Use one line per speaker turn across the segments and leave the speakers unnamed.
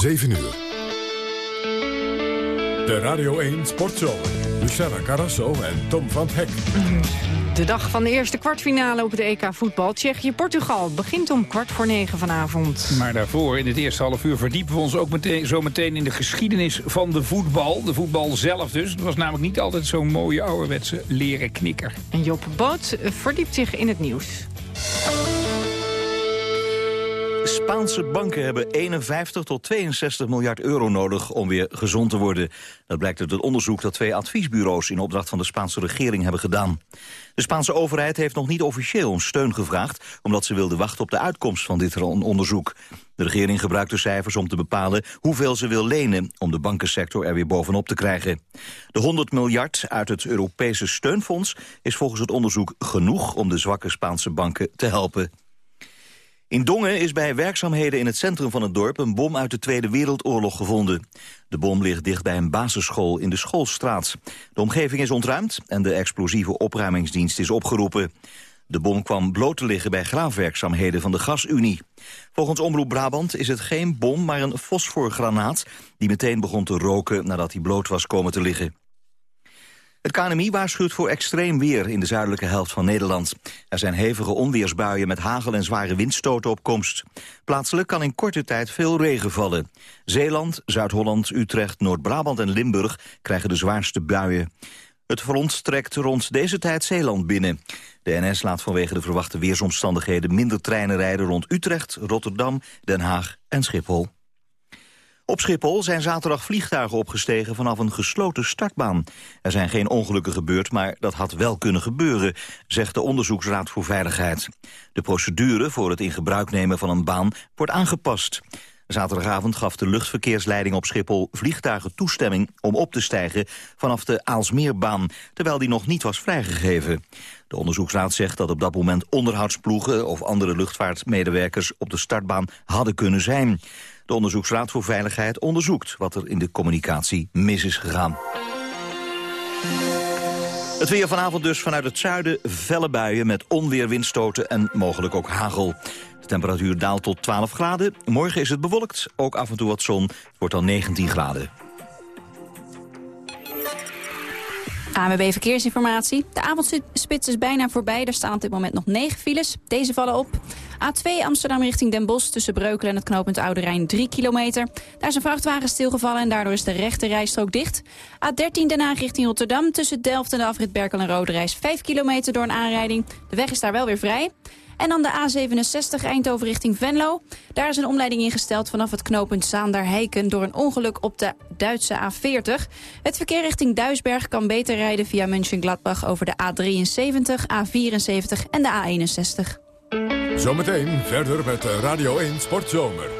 7 uur. De Radio 1 Sportzomer. Luciana Carrasso en Tom van Hek.
De dag van de eerste kwartfinale op het EK voetbal. Tsjechië-Portugal begint om kwart voor negen vanavond.
Maar daarvoor, in het eerste half uur, verdiepen we ons ook meteen, zo meteen in de geschiedenis van de voetbal. De voetbal zelf dus. Het was namelijk niet altijd zo'n mooie ouderwetse leren knikker.
En Job Boot verdiept zich in het nieuws.
Spaanse banken hebben 51 tot 62 miljard euro nodig om weer gezond te worden. Dat blijkt uit het onderzoek dat twee adviesbureaus in opdracht van de Spaanse regering hebben gedaan. De Spaanse overheid heeft nog niet officieel om steun gevraagd, omdat ze wilde wachten op de uitkomst van dit onderzoek. De regering gebruikt de cijfers om te bepalen hoeveel ze wil lenen om de bankensector er weer bovenop te krijgen. De 100 miljard uit het Europese steunfonds is volgens het onderzoek genoeg om de zwakke Spaanse banken te helpen. In Dongen is bij werkzaamheden in het centrum van het dorp... een bom uit de Tweede Wereldoorlog gevonden. De bom ligt dicht bij een basisschool in de Schoolstraat. De omgeving is ontruimd en de explosieve opruimingsdienst is opgeroepen. De bom kwam bloot te liggen bij graafwerkzaamheden van de Gasunie. Volgens Omroep Brabant is het geen bom, maar een fosforgranaat... die meteen begon te roken nadat hij bloot was komen te liggen. Het KNMI waarschuwt voor extreem weer in de zuidelijke helft van Nederland. Er zijn hevige onweersbuien met hagel en zware windstoten op komst. Plaatselijk kan in korte tijd veel regen vallen. Zeeland, Zuid-Holland, Utrecht, Noord-Brabant en Limburg krijgen de zwaarste buien. Het front trekt rond deze tijd Zeeland binnen. De NS laat vanwege de verwachte weersomstandigheden minder treinen rijden rond Utrecht, Rotterdam, Den Haag en Schiphol. Op Schiphol zijn zaterdag vliegtuigen opgestegen vanaf een gesloten startbaan. Er zijn geen ongelukken gebeurd, maar dat had wel kunnen gebeuren, zegt de Onderzoeksraad voor Veiligheid. De procedure voor het in gebruik nemen van een baan wordt aangepast. Zaterdagavond gaf de luchtverkeersleiding op Schiphol vliegtuigen toestemming om op te stijgen vanaf de Aalsmeerbaan, terwijl die nog niet was vrijgegeven. De onderzoeksraad zegt dat op dat moment onderhoudsploegen of andere luchtvaartmedewerkers op de startbaan hadden kunnen zijn. De Onderzoeksraad voor Veiligheid onderzoekt wat er in de communicatie mis is gegaan. Het weer vanavond dus vanuit het zuiden felle buien met onweer, windstoten en mogelijk ook hagel. De temperatuur daalt tot 12 graden. Morgen is het bewolkt, ook af en toe wat zon. Het wordt dan 19 graden.
AMB Verkeersinformatie. De avondspits is bijna voorbij. Er staan op dit moment nog 9 files. Deze vallen op. A2 Amsterdam richting Den Bosch tussen Breukelen en het knooppunt Oude Rijn 3 kilometer. Daar is een vrachtwagen stilgevallen en daardoor is de rechte rijstrook dicht. A13 Den Haag richting Rotterdam tussen Delft en de afrit Berkel en Rode Reis 5 kilometer door een aanrijding. De weg is daar wel weer vrij. En dan de A67 Eindhoven richting Venlo. Daar is een omleiding ingesteld vanaf het knooppunt Zaandar-Heiken... door een ongeluk op de Duitse A40. Het verkeer richting Duisberg kan beter rijden via Mönchengladbach... over de A73, A74 en de A61.
Zometeen verder met Radio 1 Sportzomer.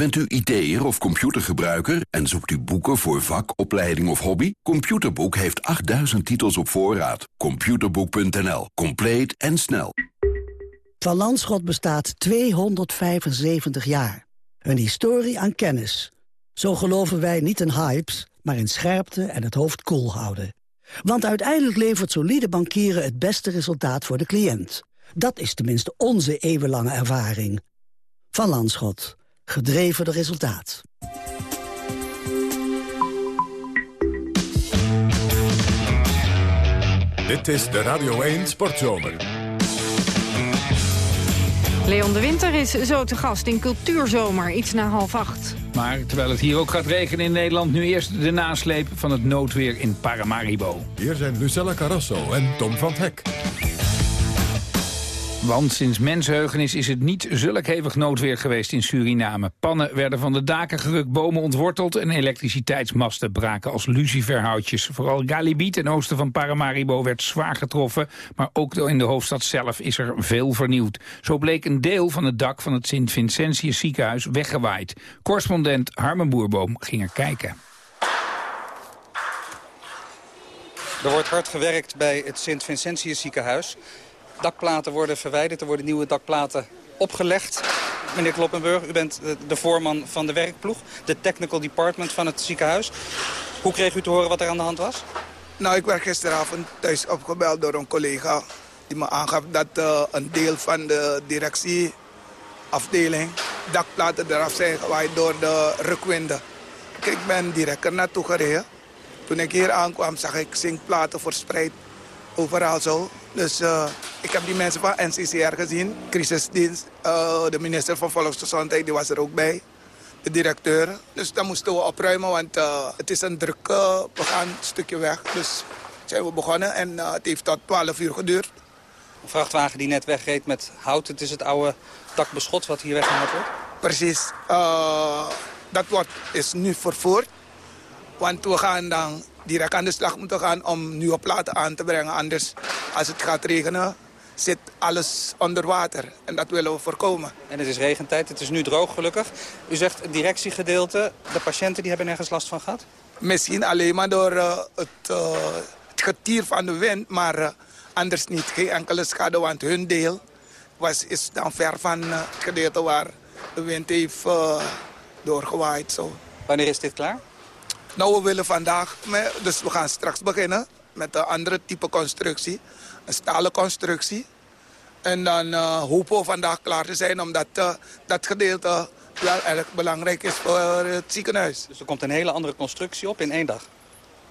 Bent u IT'er of computergebruiker en zoekt u boeken voor vak, opleiding of hobby? Computerboek heeft 8000 titels op voorraad. Computerboek.nl. Compleet en snel.
Van Landschot bestaat 275 jaar. Een historie aan kennis. Zo geloven wij niet in hypes, maar in scherpte en het hoofd koel houden. Want uiteindelijk levert solide bankieren het beste resultaat voor de cliënt. Dat is tenminste onze eeuwenlange ervaring. Van Landschot. Gedreven door resultaat.
Dit is de Radio 1 Sportzomer.
Leon de Winter is zo te gast in Cultuurzomer, iets na half acht.
Maar terwijl het hier ook gaat regenen in Nederland... nu eerst de nasleep van het noodweer in Paramaribo.
Hier zijn Lucella Carrasso en Tom van Hek.
Want sinds mensheugenis is het niet zulk hevig noodweer geweest in Suriname. Pannen werden van de daken gerukt, bomen ontworteld... en elektriciteitsmasten braken als luciferhoutjes. Vooral Galibi ten oosten van Paramaribo werd zwaar getroffen... maar ook in de hoofdstad zelf is er veel vernieuwd. Zo bleek een deel van het dak van het Sint-Vincentius ziekenhuis weggewaaid. Correspondent Harmen Boerboom ging er kijken.
Er wordt hard gewerkt bij het Sint-Vincentius ziekenhuis. Dakplaten worden verwijderd, er worden nieuwe dakplaten opgelegd. Meneer Kloppenburg, u bent de voorman van de werkploeg, de technical department van het ziekenhuis. Hoe kreeg u te horen wat er aan de hand was?
Nou, ik werd gisteravond thuis opgebeld door een collega die me aangaf dat uh, een deel van de directieafdeling dakplaten eraf zijn gewaaid door de rukwinden. Ik ben direct er naartoe gereden. Toen ik hier aankwam zag ik zinkplaten verspreid overal zo. Dus uh, ik heb die mensen van NCCR gezien, crisisdienst. Uh, de minister van Volksgezondheid die was er ook bij. De directeur. Dus dan moesten we opruimen, want uh, het is een druk begaan stukje weg. Dus zijn we begonnen en het heeft tot 12 uur geduurd.
Een vrachtwagen die net wegreed met hout. Het is het oude dakbeschot wat hier weggehaald wordt?
Precies. dat wordt, is nu vervoerd. Want we gaan dan direct aan de slag moeten gaan om nieuwe platen aan te brengen. Anders, als het gaat regenen, zit alles onder water. En dat willen we voorkomen.
En het is regentijd, het is nu droog gelukkig. U zegt het directiegedeelte, de patiënten die hebben nergens last van gehad?
Misschien alleen maar door uh, het, uh, het, getier van de wind, maar uh, anders niet. Geen enkele schade, want hun deel was, is dan ver van het gedeelte waar de wind heeft doorgewaaid. Zo.
Wanneer is dit klaar?
Nou, we willen vandaag, dus we gaan straks beginnen met een andere type constructie. Een stalen constructie. En dan uh, hopen we vandaag klaar te zijn, omdat uh, dat gedeelte wel erg belangrijk is voor het ziekenhuis.
Dus er komt een hele andere constructie op in één dag?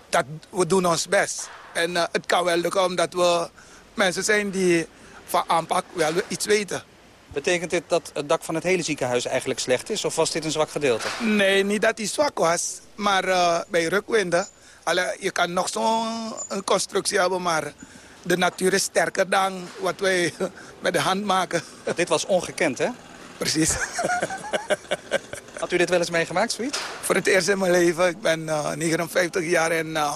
Dat, we doen ons best. En uh, het kan wel lukken, omdat we mensen zijn die van aanpak wel iets weten.
Betekent dit dat het dak van het hele ziekenhuis eigenlijk slecht is? Of was dit een zwak gedeelte?
Nee, niet dat hij zwak was. Maar bij rukwinden, alle, je kan nog zo'n constructie hebben, maar de natuur is sterker dan wat wij met de hand maken.
Dit was ongekend, hè?
Precies.
Had u dit wel eens meegemaakt, zoiets?
Voor het eerst in mijn leven. Ik ben uh, 59 jaar en uh,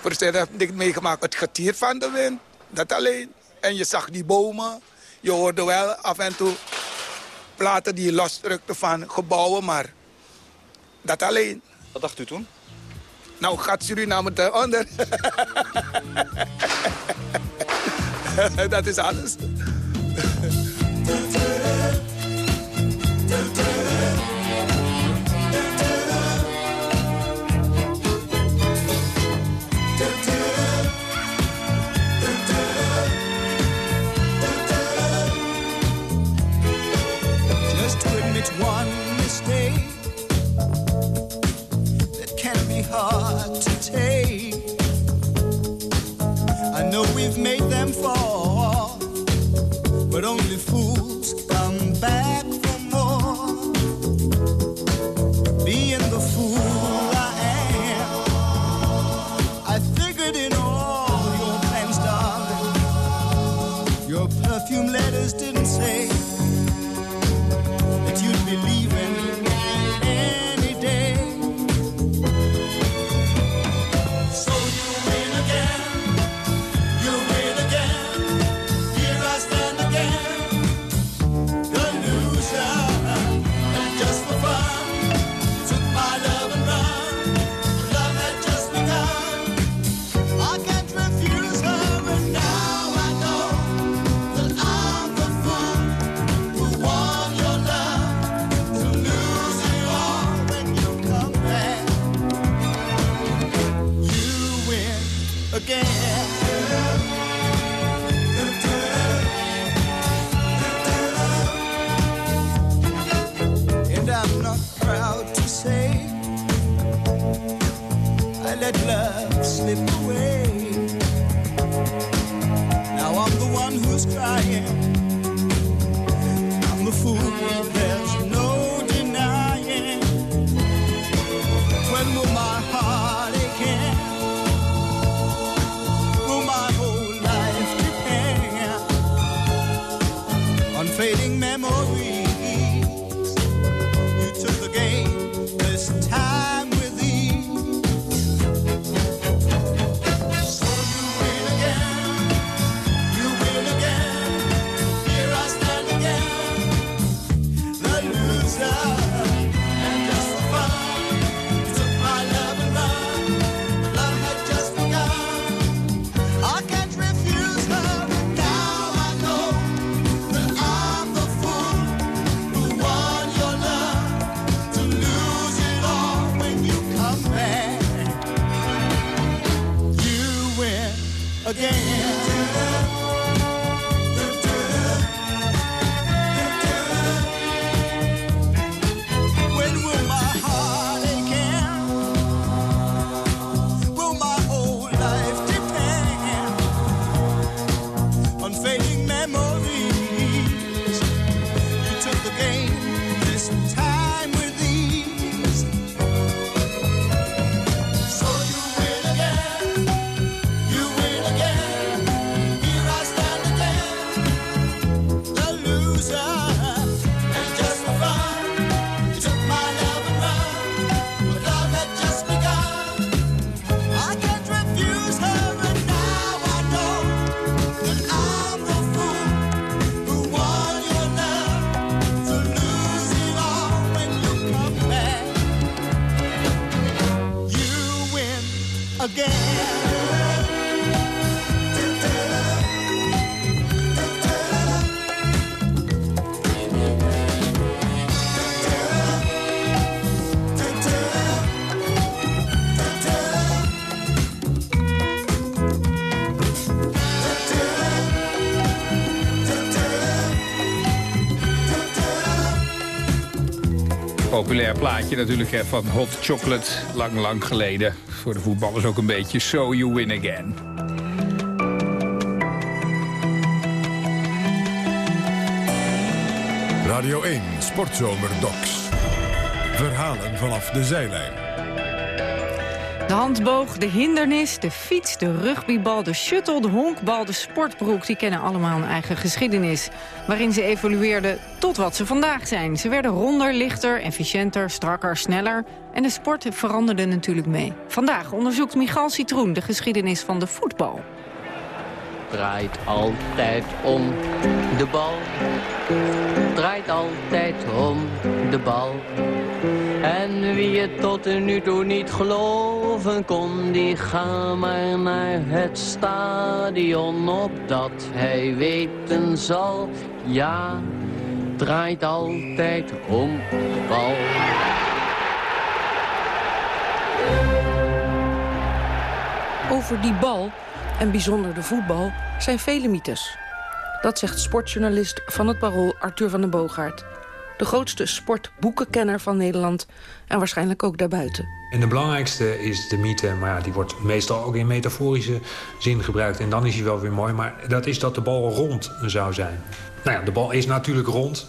voor het eerst heb ik meegemaakt. Het getier van de wind, dat alleen. En je zag die bomen. Je hoorde wel af en toe platen die losdrukten van gebouwen, maar dat alleen.
Wat dacht u toen?
Nou, gaat Suriname eronder. dat is alles.
We've made them fall, but only fools let love slip away. Now I'm the one who's crying. again.
Populair plaatje natuurlijk van Hot Chocolate, lang lang geleden. Voor de voetballers ook een beetje So You Win Again.
Radio 1 Sportzomer Docs. Verhalen vanaf de zijlijn.
De handboog, de hindernis, de fiets, de rugbybal, de shuttle, de honkbal, de sportbroek... die kennen allemaal een eigen geschiedenis. Waarin ze evolueerden tot wat ze vandaag zijn. Ze werden ronder, lichter, efficiënter, strakker, sneller. En de sport veranderde natuurlijk mee. Vandaag onderzoekt Michal Citroen de geschiedenis van de voetbal.
Draait altijd om de bal. Draait altijd om de bal. En wie het tot nu toe niet geloven kon, die ga maar naar het stadion opdat hij weten zal. Ja, draait altijd om de bal.
Over die bal, en bijzonder de voetbal, zijn vele mythes. Dat zegt sportjournalist van het Parool Arthur van den Boogaard. De grootste sportboekenkenner van Nederland en waarschijnlijk ook daarbuiten.
En de belangrijkste is de mythe, maar ja, die wordt meestal ook in metaforische zin gebruikt. En dan is hij wel weer mooi, maar dat is dat de bal rond zou zijn. Nou ja, de bal is natuurlijk rond.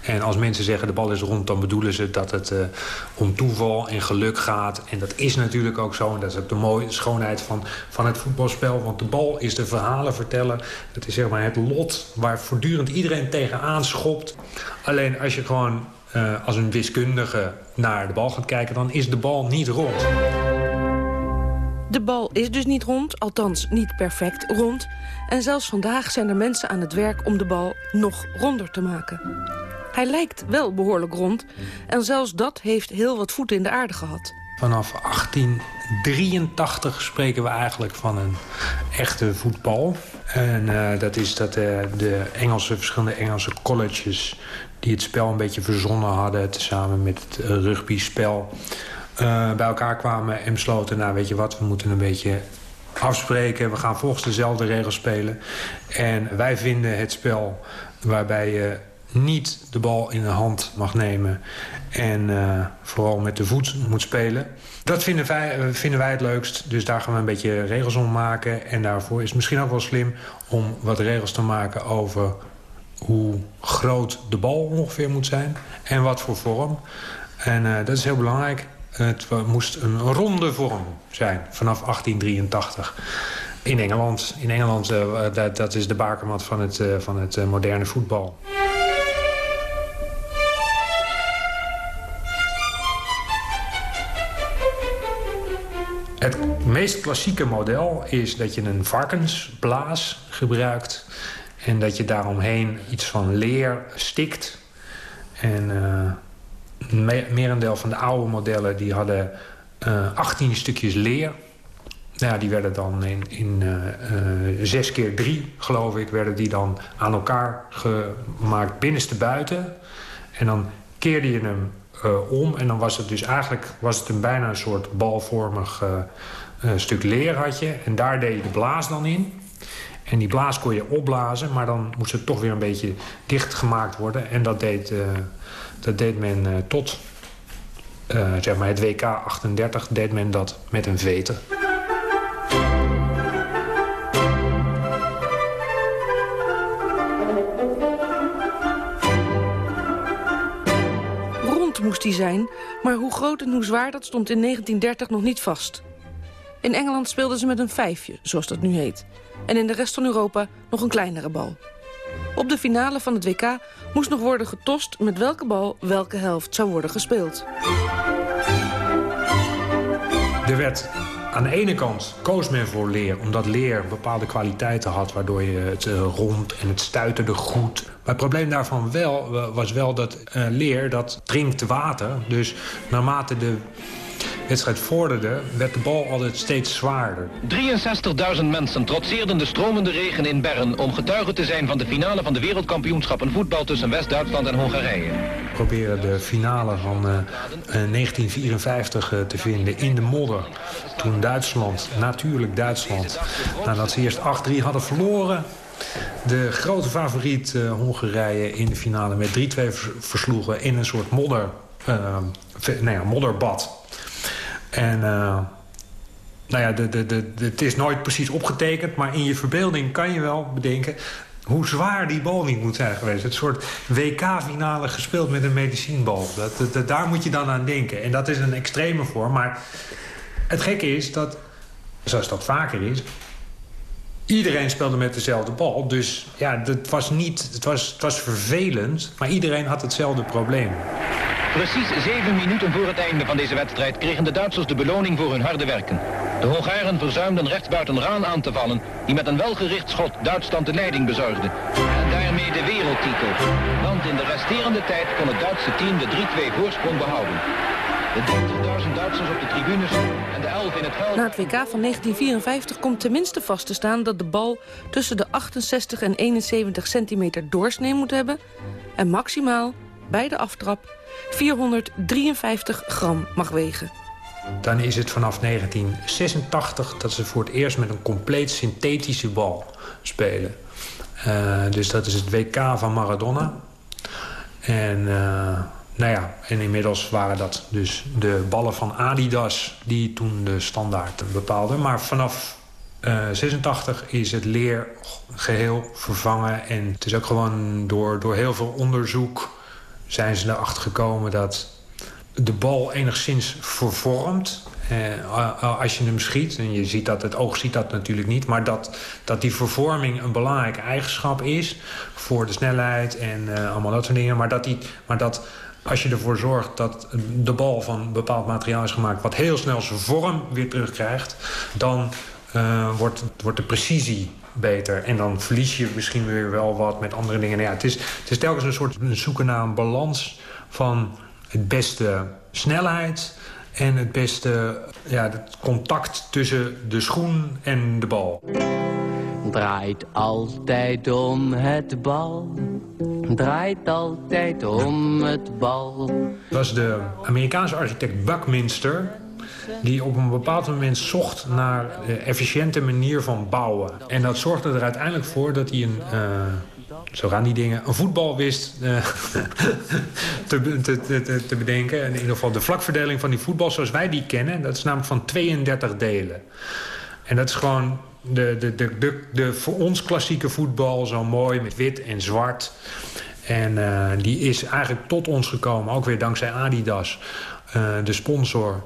En als mensen zeggen de bal is rond, dan bedoelen ze dat het uh, om toeval en geluk gaat. En dat is natuurlijk ook zo. En dat is ook de mooie schoonheid van, van het voetbalspel. Want de bal is de verhalen vertellen. Het is zeg maar het lot waar voortdurend iedereen tegenaan schopt. Alleen als je gewoon uh, als een wiskundige naar de bal gaat kijken... dan is de bal niet rond.
De bal is dus niet rond, althans niet perfect rond. En zelfs vandaag zijn er mensen aan het werk om de bal nog ronder te maken. Hij lijkt wel behoorlijk rond. En zelfs dat heeft heel wat voeten in de aarde gehad.
Vanaf 1883 spreken we eigenlijk van een echte voetbal. En uh, dat is dat uh, de Engelse, verschillende Engelse colleges... die het spel een beetje verzonnen hadden... samen met het rugbyspel... Uh, bij elkaar kwamen en besloten... nou, weet je wat, we moeten een beetje afspreken. We gaan volgens dezelfde regels spelen. En wij vinden het spel waarbij je niet de bal in de hand mag nemen... en uh, vooral met de voet moet spelen. Dat vinden wij, vinden wij het leukst. Dus daar gaan we een beetje regels om maken. En daarvoor is het misschien ook wel slim om wat regels te maken... over hoe groot de bal ongeveer moet zijn en wat voor vorm. En uh, dat is heel belangrijk. Het moest een ronde vorm zijn vanaf 1883. In Engeland. In Engeland uh, dat, dat, is de bakermat van het, uh, van het moderne voetbal. Het meest klassieke model is dat je een varkensblaas gebruikt... en dat je daaromheen iets van leer stikt... En merendeel van de oude modellen die hadden uh, 18 stukjes leer. Nou, die werden dan in, in uh, uh, 6 keer 3, geloof ik, werden die dan aan elkaar gemaakt binnenste buiten. En dan keerde je hem uh, om en dan was het dus eigenlijk was het een bijna een soort balvormig stuk leer had je. En daar deed je de blaas dan in. En die blaas kon je opblazen, maar dan moest het toch weer een beetje dicht gemaakt worden. En dat deed dat deed men uh, tot uh, zeg maar het WK 38 deed men dat met een veter.
Rond moest hij zijn, maar hoe groot en hoe zwaar dat stond in 1930 nog niet vast. In Engeland speelden ze met een vijfje, zoals dat nu heet. En in de rest van Europa nog een kleinere bal. Op de finale van het WK moest nog worden getost met welke bal welke helft zou worden gespeeld.
Er werd aan de ene kant koos men voor leer, omdat leer bepaalde kwaliteiten had... waardoor je het uh, rond en het stuiterde goed. Maar het probleem daarvan wel, was wel dat uh, leer, dat drinkt water. Dus naarmate de wedstrijd vorderde, werd de bal altijd steeds zwaarder.
63.000 mensen trotseerden de stromende regen in Bern... om getuige te zijn van de finale van de wereldkampioenschappen voetbal... tussen West-Duitsland en Hongarije.
We proberen de finale van eh, eh, 1954 eh, te vinden in de modder. Toen Duitsland, natuurlijk Duitsland, nadat ze eerst 8-3 hadden verloren... de grote favoriet eh, Hongarije in de finale met 3-2 vers- versloegen... in een soort modder, eh, nou ja, modderbad. En eh, nou ja, de, de, de, het is nooit precies opgetekend... maar in je verbeelding kan je wel bedenken... hoe zwaar die bal niet moet zijn geweest. Het soort WK-finale gespeeld met een medicijnbal. Dat, dat- dat- daar moet je dan aan denken. En dat is een extreme vorm. Maar het gekke is dat, zoals dat vaker is... iedereen speelde met dezelfde bal. Dus ja, het was, niet, het was, het was vervelend... maar iedereen had hetzelfde probleem.
Precies zeven minuten voor het einde van deze wedstrijd kregen de Duitsers de beloning voor hun harde werken. De Hongaren verzuimden rechtsbuiten Raan aan te vallen, die met een welgericht schot Duitsland de leiding bezorgde. En daarmee de wereldtitel. Want in de resterende tijd kon het Duitse team de 3-2 voorsprong behouden. De 30.000 Duitsers op de tribunes en de 11 in het veld...
Na het WK van 1954 komt tenminste vast te staan dat de bal tussen de 68 en 71 centimeter doorsnee moet hebben en maximaal, bij de aftrap, 453 gram mag wegen.
Dan is het vanaf 1986 dat ze voor het eerst met een compleet synthetische bal spelen. Eh, dus dat is het WK van Maradona. En, eh, nou ja, en inmiddels waren dat dus de ballen van Adidas die toen de standaard bepaalden. Maar vanaf eh 86 is het leer geheel vervangen. En het is ook gewoon door, door heel veel onderzoek zijn ze erachter gekomen dat de bal enigszins vervormt. Eh, als je hem schiet, en je ziet dat, het oog ziet dat natuurlijk niet... maar dat, dat die vervorming een belangrijke eigenschap is... voor de snelheid en eh, allemaal dat soort dingen. Maar dat, die, maar dat als je ervoor zorgt dat de bal van bepaald materiaal is gemaakt... wat heel snel zijn vorm weer terugkrijgt... dan eh, wordt, wordt de precisie beter. En dan verlies je misschien weer wel wat met andere dingen. Nou ja, het, is, het is telkens een soort zoeken naar een balans van het beste snelheid... en het beste ja, het contact tussen de schoen en de bal.
Draait altijd om het bal. Draait altijd om het bal.
Dat was de Amerikaanse architect Buckminster... die op een bepaald moment zocht naar de efficiënte manier van bouwen. En dat zorgde er uiteindelijk voor dat hij een... eh, zo gaan die dingen. Een voetbal wist eh, te, te, te, te bedenken. En in ieder geval de vlakverdeling van die voetbal zoals wij die kennen. Dat is namelijk van 32 delen. En dat is gewoon de, de, de, de, de voor ons klassieke voetbal. Zo mooi met wit en zwart. En eh, die is eigenlijk tot ons gekomen. Ook weer dankzij Adidas. de sponsor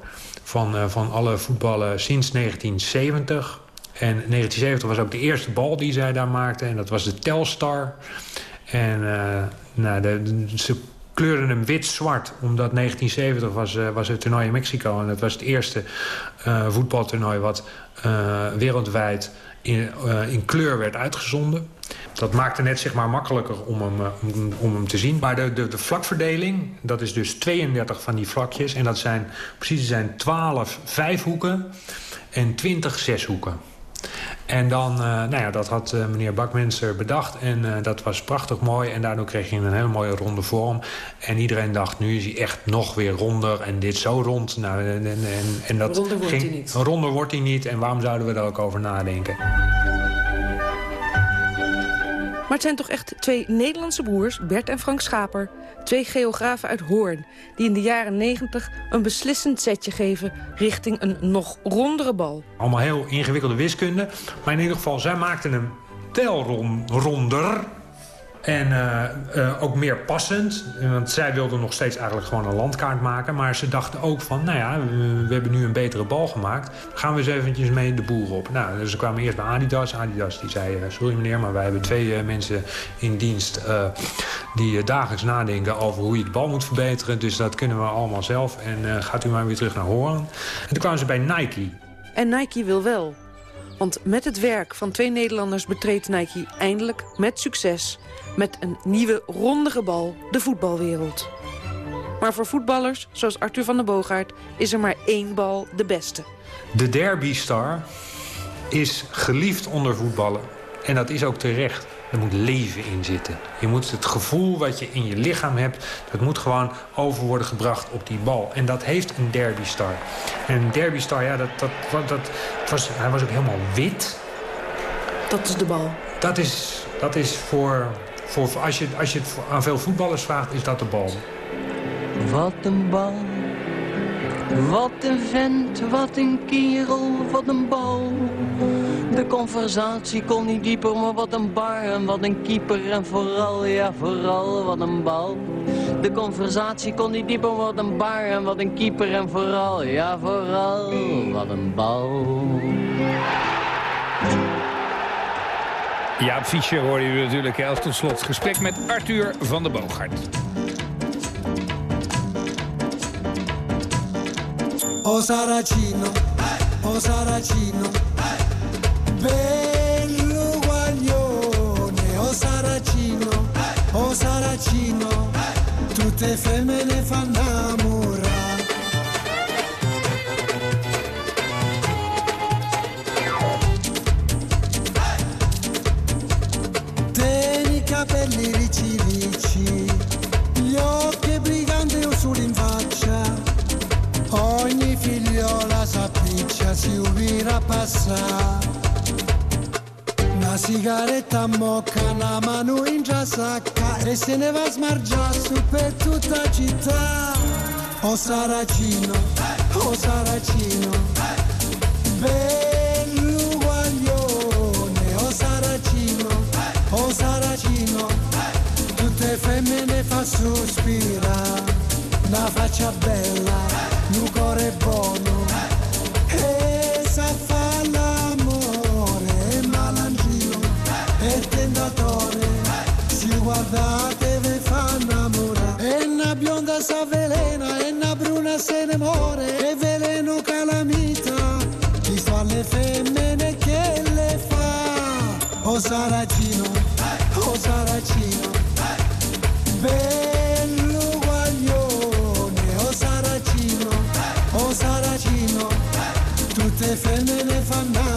van, eh, van alle voetballen sinds 1970. En 1970 was ook de eerste bal die zij daar maakten. En dat was de Telstar. En eh, nou, de, ze kleurden hem wit-zwart. Omdat 1970 was, eh, was het toernooi in Mexico. En dat was het eerste voetbaltoernooi wat wereldwijd in, in kleur werd uitgezonden. Dat maakte net zeg maar makkelijker om hem, eh, om, om hem te zien. Maar de, de, de vlakverdeling, dat is dus 32 van die vlakjes. En dat zijn precies zijn 12 vijfhoeken en 20 zeshoeken. En dan, eh, nou ja, dat had eh, meneer Bakmenser bedacht. En dat was prachtig mooi. En daardoor kreeg je een hele mooie ronde vorm. En iedereen dacht, nu is hij echt nog weer ronder. En dit zo rond. Nou, en, en, en, en dat
Ronder wordt
ging,
hij niet.
Ronder wordt hij niet. En waarom zouden we daar ook over nadenken?
Maar het zijn toch echt twee Nederlandse broers, Bert en Frank Schaper... twee geografen uit Hoorn, die in de jaren 90 een beslissend setje geven... richting een nog rondere bal.
Allemaal heel ingewikkelde wiskunde. Maar in ieder geval, zij maakten hem wel ron- ronder. En eh, eh, ook meer passend. Want zij wilden nog steeds eigenlijk gewoon een landkaart maken. Maar ze dachten ook van, nou ja, we, hebben nu een betere bal gemaakt. Gaan we eens eventjes mee de boer op. Nou, dus ze kwamen eerst bij Adidas. Adidas die zei, eh, sorry meneer, maar wij hebben twee mensen in dienst... die dagelijks nadenken over hoe je de bal moet verbeteren. Dus dat kunnen we allemaal zelf. En gaat u maar weer terug naar Hoorn. En toen kwamen ze bij Nike.
En Nike wil wel. Want met het werk van twee Nederlanders betreedt Nike eindelijk met succes... met een nieuwe rondere bal de voetbalwereld. Maar voor voetballers, zoals Arthur van der Boogaard... is er maar één bal de beste.
De derbystar is geliefd onder voetballen. En dat is ook terecht. Er moet leven in zitten. Je moet het gevoel wat je in je lichaam hebt... dat moet gewoon over worden gebracht op die bal. En dat heeft een derbystar. En een derbystar, ja, dat, dat, dat, dat was, hij was ook helemaal wit.
Dat is de bal.
Dat is, dat is voor... voor als, je, als je het aan veel voetballers vraagt, is dat de bal.
Wat een bal. Wat een vent, wat een kerel, wat een bal. De conversatie kon niet dieper, maar wat een bar en wat een keeper. En vooral, ja vooral, wat een bal. De conversatie kon niet dieper, wat een bar en wat een keeper. En vooral, ja vooral, wat een bal.
Jaap Fischer hoorde u natuurlijk hè, als tot slot gesprek met Arthur van der Boogaard.
O Saracino, o Saracino, bello guaglione, o Saracino, o Saracino, tutte femmine fanno i capelli ricci ricci, gli occhi briganti in faccia, ogni figliola s'appiccia, si ubira passare. Sigaretta mocca, una mano in già sacca e se ne va a smargiare su per tutta città. O Saracino, o Saracino, bello guaglione, o Saracino, o Saracino, tutte femmine fa sospira, una faccia bella, Saracino, o Saracino, bello guaglione, o Saracino, o Saracino, tutte femmine fanno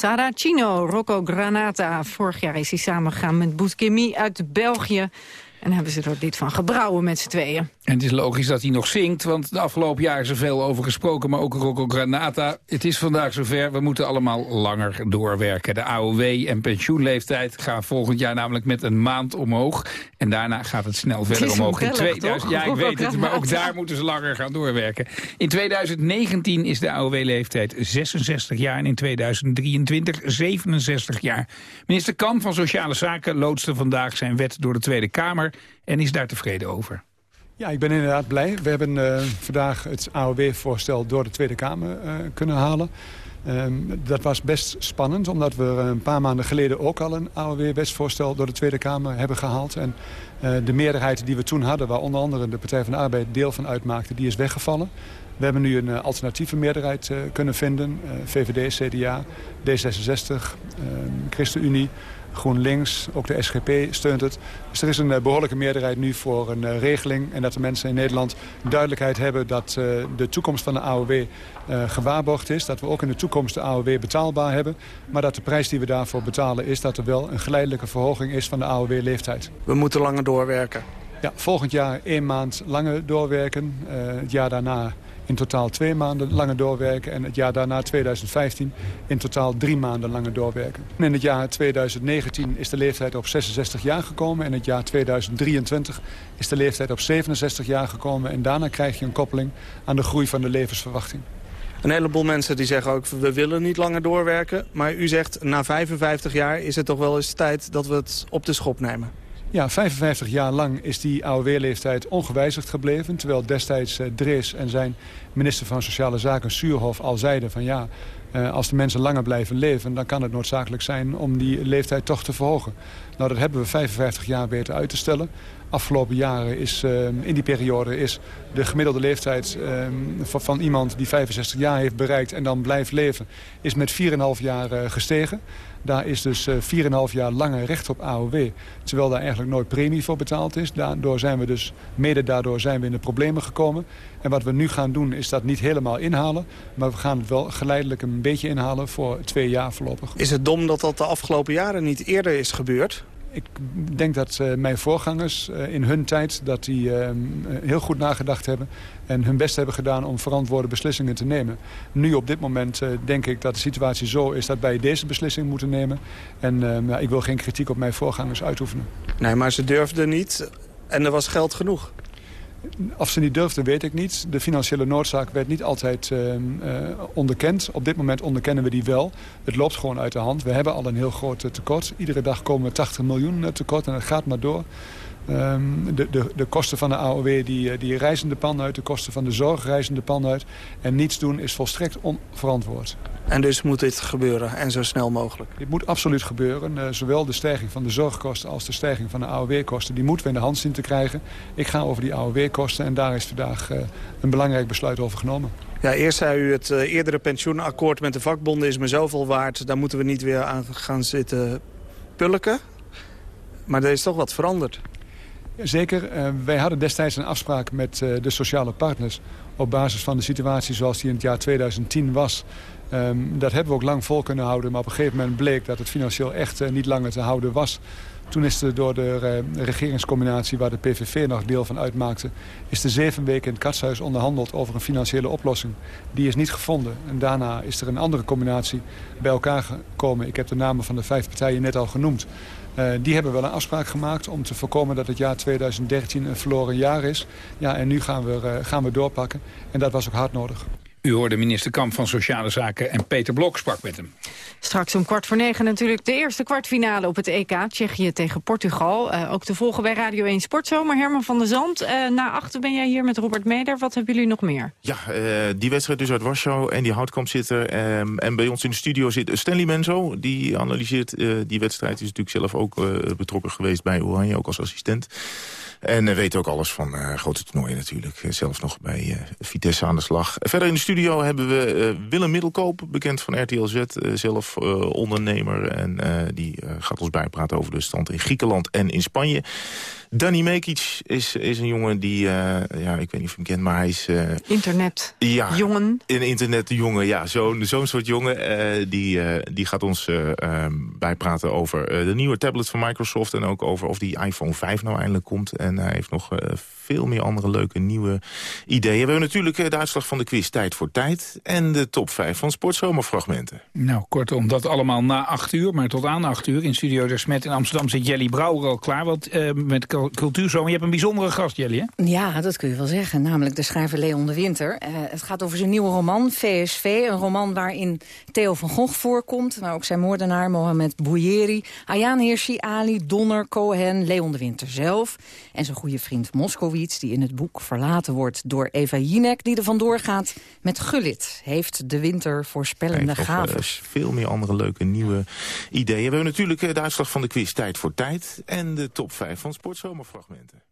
Saracino,
Rocco Granata. Vorig jaar is hij samengegaan met Boetkemi uit België. En hebben ze er dit van gebrouwen met z'n tweeën.
En het is logisch dat hij nog zingt, want de afgelopen jaar is er veel over gesproken. Maar ook Rocco Granata. Het is vandaag zover, we moeten allemaal langer doorwerken. De AOW en pensioenleeftijd gaan volgend jaar namelijk met een maand omhoog. En daarna gaat het snel verder omhoog. In
Belg,
2000,
toch?
ja, ik weet het, maar ook daar moeten ze langer gaan doorwerken. In 2019 is de AOW-leeftijd 66 jaar en in 2023 67 jaar. Minister Kamp van Sociale Zaken loodste vandaag zijn wet door de Tweede Kamer en is daar tevreden over.
Ja, ik ben inderdaad blij. We hebben eh, vandaag het AOW-voorstel door de Tweede Kamer uh, kunnen halen. Ehm, dat was best spannend, omdat we een paar maanden geleden ook al een AOW-wetsvoorstel door de Tweede Kamer hebben gehaald. En de meerderheid die we toen hadden, waar onder andere de Partij van de Arbeid deel van uitmaakte, die is weggevallen. We hebben nu een alternatieve meerderheid uh, kunnen vinden. VVD, CDA, D66, ChristenUnie, GroenLinks, ook de SGP steunt het. Dus er is een uh, behoorlijke meerderheid nu voor een regeling. En dat de mensen in Nederland duidelijkheid hebben dat de toekomst van de AOW gewaarborgd is. Dat we ook in de toekomst de AOW betaalbaar hebben. Maar dat de prijs die we daarvoor betalen is dat er wel een geleidelijke verhoging is van de AOW-leeftijd.
We moeten langer doorwerken.
Ja, volgend jaar één maand langer doorwerken. het jaar daarna in totaal twee maanden langer doorwerken. En het jaar daarna, 2015, in totaal drie maanden langer doorwerken. In het jaar 2019 is de leeftijd op 66 jaar gekomen. En in het jaar 2023 is de leeftijd op 67 jaar gekomen. En daarna krijg je een koppeling aan de groei van de levensverwachting.
Een heleboel mensen die zeggen ook, we willen niet langer doorwerken. Maar u zegt, na 55 jaar is het toch wel eens tijd dat we het op de schop nemen.
Ja, 55 jaar lang is die AOW-leeftijd ongewijzigd gebleven. Terwijl destijds uh, Drees en zijn minister van Sociale Zaken, Suurhof, al zeiden van ja... Uh, als de mensen langer blijven leven, dan kan het noodzakelijk zijn om die leeftijd toch te verhogen. Nou, dat hebben we 55 jaar weten uit te stellen. Afgelopen jaren is, uh, in die periode is de gemiddelde leeftijd uh, van, iemand die 65 jaar heeft bereikt en dan blijft leven, is met 4,5 jaar gestegen. Daar is dus 4,5 jaar langer recht op AOW. Terwijl daar eigenlijk nooit premie voor betaald is. Daardoor zijn we dus, mede daardoor zijn we in de problemen gekomen. En wat we nu gaan doen is dat niet helemaal inhalen. Maar we gaan het wel geleidelijk een beetje inhalen voor twee jaar voorlopig.
Is het dom dat dat de afgelopen jaren niet eerder is gebeurd?
Ik denk dat uh, mijn voorgangers uh, in hun tijd dat die, uh, heel goed nagedacht hebben... en hun best hebben gedaan om verantwoorde beslissingen te nemen. Nu op dit moment denk ik dat de situatie zo is dat wij deze beslissing moeten nemen. En ik wil geen kritiek op mijn voorgangers uitoefenen.
Nee, maar ze durfden niet en er was geld genoeg.
Of ze niet durfden, weet ik niet. De financiële noodzaak werd niet altijd uh, uh, onderkend. Op dit moment onderkennen we die wel. Het loopt gewoon uit de hand. We hebben al een heel groot tekort. Iedere dag komen we 80 miljoen tekort en dat gaat maar door. Um, de, de, de kosten van de AOW die, die reizen de pan uit. De kosten van de zorg reizen de pan uit. En niets doen is volstrekt onverantwoord.
En dus moet dit gebeuren en zo snel mogelijk?
Dit moet absoluut gebeuren. Uh, zowel de stijging van de zorgkosten als de stijging van de AOW-kosten... die moeten we in de hand zien te krijgen. Ik ga over die AOW-kosten en daar is vandaag uh, een belangrijk besluit over genomen.
Ja, eerst zei u het uh, eerdere pensioenakkoord met de vakbonden is me zoveel waard. Daar moeten we niet weer aan gaan zitten pulken. Maar er is toch wat veranderd.
Zeker. Uh, wij hadden destijds een afspraak met uh, de sociale partners... op basis van de situatie zoals die in het jaar 2010 was. Um, dat hebben we ook lang vol kunnen houden. Maar op een gegeven moment bleek dat het financieel echt uh, niet langer te houden was. Toen is er door de regeringscombinatie waar de PVV nog deel van uitmaakte... is er zeven weken in het katshuis onderhandeld over een financiële oplossing. Die is niet gevonden. En daarna is er een andere combinatie bij elkaar gekomen. Ik heb de namen van de vijf partijen net al genoemd. Uh, die hebben wel een afspraak gemaakt om te voorkomen dat het jaar 2013 een verloren jaar is. Ja, en nu gaan we, uh, gaan we doorpakken. En dat was ook hard nodig.
U hoorde minister Kamp van Sociale Zaken en Peter Blok sprak met hem.
Straks om kwart voor negen natuurlijk de eerste kwartfinale op het EK. Tsjechië tegen Portugal. Uh, ook te volgen bij Radio 1 Sportzomer. Herman van der Zand, uh, na achter ben jij hier met Robert Meder. Wat hebben jullie nog meer?
Ja, uh, die wedstrijd dus uit Warschau en die Houtkamp zitten. Um, en bij ons in de studio zit Stanley Menzo. Die analyseert die wedstrijd. Is natuurlijk zelf ook betrokken geweest bij Oranje, ook als assistent. En uh, weet ook alles van uh, grote toernooien natuurlijk. Uh, zelfs nog bij Vitesse aan de slag. Verder in de studio hebben we Willem Middelkoop, bekend van RTL Z. zelf ondernemer. En die gaat ons bijpraten over de stand in Griekenland en in Spanje. Danny Mekic is, is een jongen die, ja, ik weet niet of je hem kent, maar hij is...
internet
ja,
jongen.
Een internet jongen, ja. Zo'n zo'n soort jongen. die, die gaat ons um, bijpraten over de nieuwe tablet van Microsoft. En ook over of die iPhone 5 nou eindelijk komt. En hij heeft nog uh, veel meer andere leuke nieuwe ideeën. We hebben natuurlijk uh, de uitslag van de quiz Tijd voor Tijd. En de top 5 van Sportzomerfragmenten.
Nou, kortom, dat allemaal na 8 uur. Maar tot aan 8 uur in Studio Der Smet in Amsterdam zit Jelly Brouwer al klaar. Want uh, met Cultuurzomer, je hebt een bijzondere gast, Jelly, hè?
Ja, dat kun je wel zeggen. Namelijk de schrijver Leon de Winter. het gaat over zijn nieuwe roman, VSV. Een roman waarin Theo van Gogh voorkomt. Maar ook zijn moordenaar, Mohamed Bouyeri. Ayaan Hirsi, Ali, Donner, Cohen, Leon de Winter zelf. En zijn goede vriend Moskowitz Zoiets die in het boek verlaten wordt door Eva Jinek... die er vandoor gaat met Gullit. Heeft de winter voorspellende gaven.
veel meer andere leuke nieuwe ideeën. We hebben natuurlijk eh, de uitslag van de quiz Tijd voor Tijd... en de top 5 van Sportzomerfragmenten.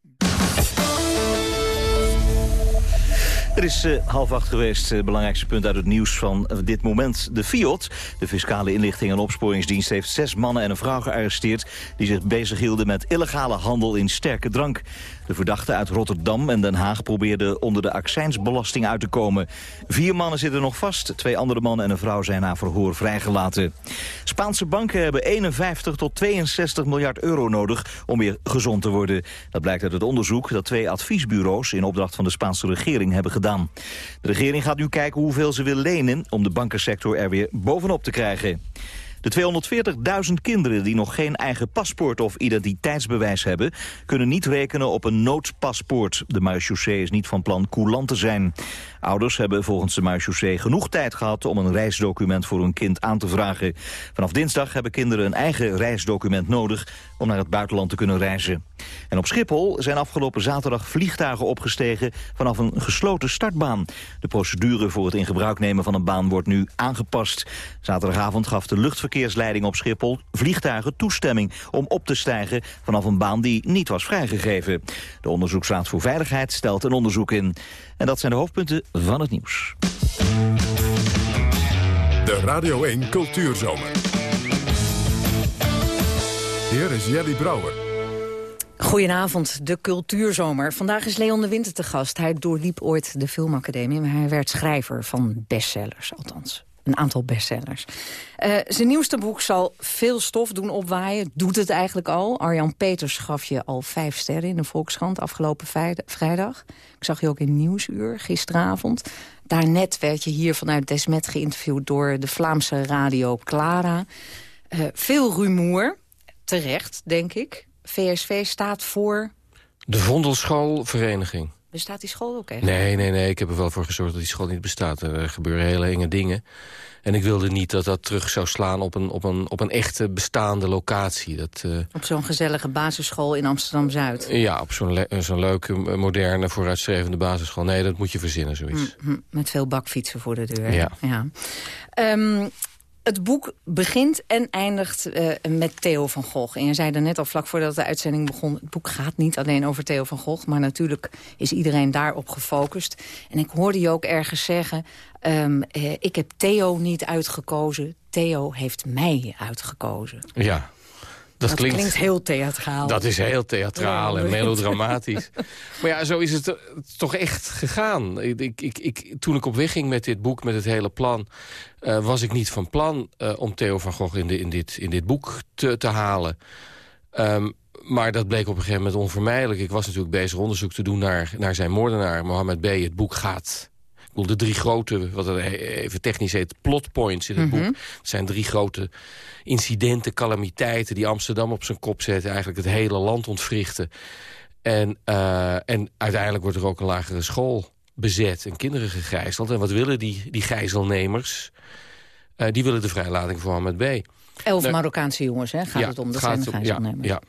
Er is eh, half acht geweest, het belangrijkste punt uit het nieuws van dit moment. De FIOD, de Fiscale Inlichting en Opsporingsdienst, heeft zes mannen en een vrouw gearresteerd... die zich bezighielden met illegale handel in sterke drank. De verdachten uit Rotterdam en Den Haag probeerden onder de accijnsbelasting uit te komen. Vier mannen zitten nog vast, twee andere mannen en een vrouw zijn na verhoor vrijgelaten. Spaanse banken hebben 51 tot 62 miljard euro nodig om weer gezond te worden. Dat blijkt uit het onderzoek dat twee adviesbureaus in opdracht van de Spaanse regering hebben gedaan. De regering gaat nu kijken hoeveel ze wil lenen om de bankensector er weer bovenop te krijgen. De 240.000 kinderen die nog geen eigen paspoort of identiteitsbewijs hebben... kunnen niet rekenen op een noodpaspoort. De marechaussee is niet van plan coulant te zijn. Ouders hebben volgens de marechaussee genoeg tijd gehad... om een reisdocument voor hun kind aan te vragen. Vanaf dinsdag hebben kinderen een eigen reisdocument nodig... om naar het buitenland te kunnen reizen. En op Schiphol zijn afgelopen zaterdag vliegtuigen opgestegen... vanaf een gesloten startbaan. De procedure voor het in gebruik nemen van een baan wordt nu aangepast. Zaterdagavond gaf de luchtverkeersleiding op Schiphol vliegtuigen toestemming om op te stijgen vanaf een baan die niet was vrijgegeven. De Onderzoeksraad voor Veiligheid stelt een onderzoek in. En dat zijn de hoofdpunten van het nieuws.
De Radio 1 Cultuurzomer. Hier is Jelly Brouwer.
Goedenavond, de cultuurzomer. Vandaag is Leon de Winter te gast. Hij doorliep ooit de filmacademie, maar hij werd schrijver van bestsellers, althans. Een aantal bestsellers. Eh, zijn nieuwste boek zal veel stof doen opwaaien. Doet het eigenlijk al. Arjan Peters gaf je al vijf sterren in de Volkskrant afgelopen vrijda- vrijdag. Ik zag je ook in Nieuwsuur gisteravond. Daarnet werd je hier vanuit Desmet geïnterviewd door de Vlaamse radio Clara. Eh, veel rumoer, terecht denk ik. VSV staat voor...
De Vondelschoolvereniging.
Bestaat die school ook echt?
Nee, nee, nee. Ik heb er wel voor gezorgd dat die school niet bestaat. Er gebeuren hele enge dingen. En ik wilde niet dat dat terug zou slaan op een, op een, op een echte bestaande locatie. Dat, eh,
Op zo'n gezellige basisschool in Amsterdam-Zuid.
ja, op zo'n le- zo'n leuke, moderne, vooruitstrevende basisschool. Nee, dat moet je verzinnen, zoiets.
Hm, hm, met veel bakfietsen voor de deur.
Ja.
Ehm, het boek begint en eindigt eh, met Theo van Gogh. En je zei er net al vlak voordat de uitzending begon... het boek gaat niet alleen over Theo van Gogh... maar natuurlijk is iedereen daarop gefocust. En ik hoorde je ook ergens zeggen... ehm, eh, ik heb Theo niet uitgekozen, Theo heeft mij uitgekozen.
Ja. Dat,
klinkt, heel theatraal.
Dat is heel theatraal
Ja,
en melodramatisch. maar ja, zo is het toch echt gegaan. Ik, ik, ik, toen ik op weg ging met dit boek, met het hele plan... eh, was ik niet van plan eh, om Theo van Gogh in, de, in, dit, in dit boek te, te halen. Ehm, maar dat bleek op een gegeven moment onvermijdelijk. Ik was natuurlijk bezig onderzoek te doen naar, naar zijn moordenaar, Mohammed B. Het boek gaat... De drie grote, wat het even technisch heet, plotpoints in het
Mhm.
boek. Het zijn drie grote incidenten, calamiteiten... die Amsterdam op zijn kop zetten, eigenlijk het hele land ontwrichten. En, eh, en uiteindelijk wordt er ook een lagere school bezet en kinderen gegijzeld. En wat willen die, die gijzelnemers? Eh, die willen de vrijlating voor Mohammed B.
Elf
Nou,
Marokkaanse jongens, hè, gaat
ja,
het om. Dat
gaat
zijn de
om- ja,
gijzelnemers.
ja.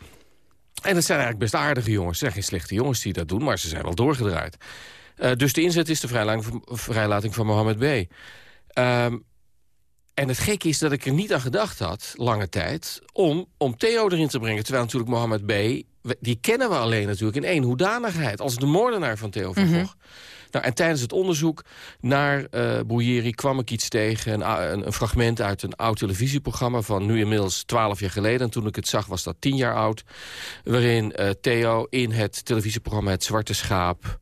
En het zijn eigenlijk best aardige jongens. Het zijn geen slechte jongens die dat doen, maar ze zijn wel doorgedraaid. Eh, dus de inzet is de vrijlating van, vrijlating van Mohammed B. Ehm, en het gekke is dat ik er niet aan gedacht had, lange tijd... om, om Theo erin te brengen. Terwijl natuurlijk Mohammed B... die kennen we alleen natuurlijk in één hoedanigheid... als de moordenaar van Theo van
Mhm.
Nou, en tijdens het onderzoek naar Bouyeri kwam ik iets tegen... Een, een fragment uit een oud televisieprogramma... van nu inmiddels twaalf jaar geleden. En toen ik het zag was dat tien jaar oud. Waarin eh, Theo in het televisieprogramma Het Zwarte Schaap...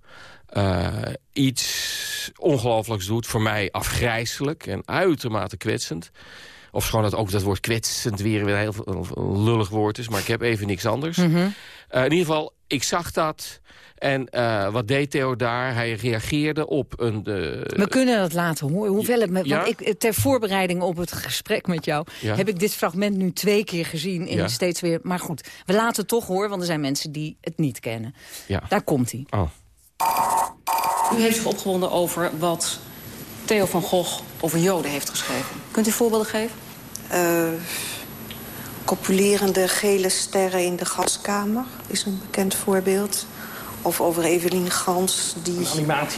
eh, iets ongelooflijks doet. Voor mij afgrijselijk en uitermate kwetsend. Of gewoon dat ook dat woord kwetsend weer weer een heel een lullig woord is. Maar ik heb even niks anders.
Mhm.
Eh, in ieder geval, ik zag dat. En eh, wat deed Theo daar? Hij reageerde op een...
We kunnen dat laten horen. Hoewel het me,
Ja?
want ik, ter voorbereiding op het gesprek met jou...
Ja.
heb ik dit fragment nu twee keer gezien. In
Ja.
steeds weer, maar goed, we laten het toch horen... want er zijn mensen die het niet kennen.
Ja.
Daar komt hij.
Oh.
U heeft zich opgewonden over wat Theo van Gogh over Joden heeft geschreven. Kunt u voorbeelden geven?
Eh, copulerende gele sterren in de gaskamer is een bekend voorbeeld.
Of over Evelien Gans die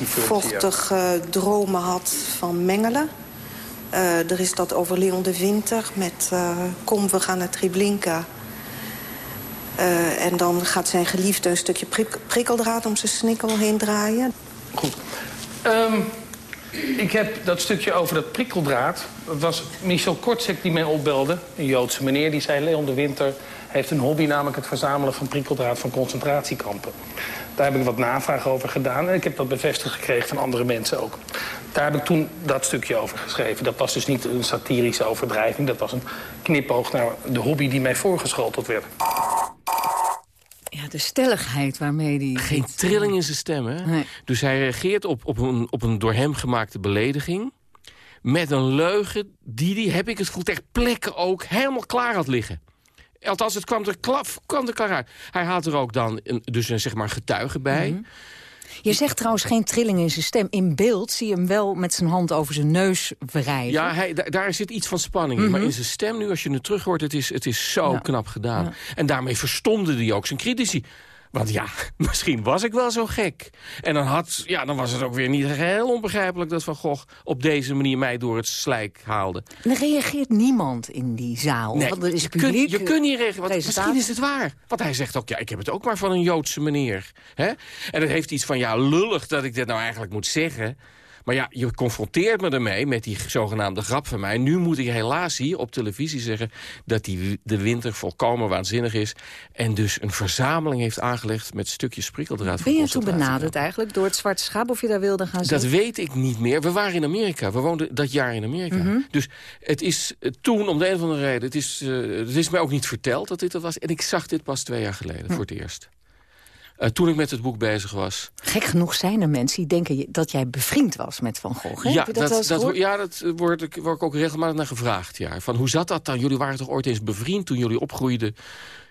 vochtige dromen had van mengelen. Eh, er is dat over Leon de Winter met eh, Kom, we gaan naar Triblinka. Eh, en dan gaat zijn geliefde een stukje prik- prikkeldraad om zijn snikkel heen draaien.
Ehm, ik heb dat stukje over dat prikkeldraad. Dat was Michel Kortzek die mij opbelde. Een Joodse meneer die zei... Leon de Winter heeft een hobby, namelijk het verzamelen van prikkeldraad van concentratiekampen. Daar heb ik wat navraag over gedaan en ik heb dat bevestigd gekregen van andere mensen ook. Daar heb ik toen dat stukje over geschreven. Dat was dus niet een satirische overdrijving, dat was een knipoog naar de hobby die mij voorgeschoteld werd.
Ja, de stelligheid waarmee die...
Geen trilling in zijn stem, hè? Dus hij reageert op, op, een, op een door hem gemaakte belediging... met een leugen die die, heb ik het goed, ter plekke ook helemaal klaar had liggen. Althans, het kwam er, klaf, kwam er klaar uit. Hij haalt er ook dan een, dus een zeg maar, getuige bij.
Mhm. Je zegt trouwens geen trilling in zijn stem. In beeld zie je hem wel met zijn hand over zijn neus wrijven.
Ja, hij, da- daar zit iets van spanning in. Maar
Mhm.
in zijn stem nu, als je het terug hoort, het is, het is zo
Ja.
knap gedaan.
Ja.
En daarmee verstomde hij ook zijn critici. Want ja, misschien was ik wel zo gek. En dan, had, ja, dan was het ook weer niet heel onbegrijpelijk... dat Van Gogh op deze manier mij door het slijk haalde.
En er reageert niemand in die zaal.
Nee,
want er is
je, kunt,
publiek.
je kunt niet. Want
presentatie.
misschien is het waar. Want hij zegt ook, ja, ik heb het ook maar van een Joodse meneer. Hè? En het heeft iets van, ja, lullig dat ik dit nou eigenlijk moet zeggen. Maar ja, je confronteert me ermee met die zogenaamde grap van mij. Nu moet ik helaas hier op televisie zeggen... dat die de winter volkomen waanzinnig is. En dus een verzameling heeft aangelegd met stukjes prikkeldraad.
Ben je toen benaderd eigenlijk door het Zwarte Schaap of je daar wilde gaan
dat
zitten?
weet ik niet meer. We waren in Amerika. We woonden dat jaar in Amerika.
Mhm.
Dus het is eh, toen, om de een of andere reden... Het is, eh, het is mij ook niet verteld dat dit er was. En ik zag dit pas twee jaar geleden,
Hm.
voor het eerst. Eh, toen ik met het boek bezig was.
Gek genoeg zijn er mensen die denken dat jij bevriend was met Van Gogh. Hè?
Ja,
Heb je dat,
dat, ja, dat eh, word ik, word ik ook regelmatig naar gevraagd. Ja. Van, hoe zat dat dan? Jullie waren toch ooit eens bevriend toen jullie opgroeiden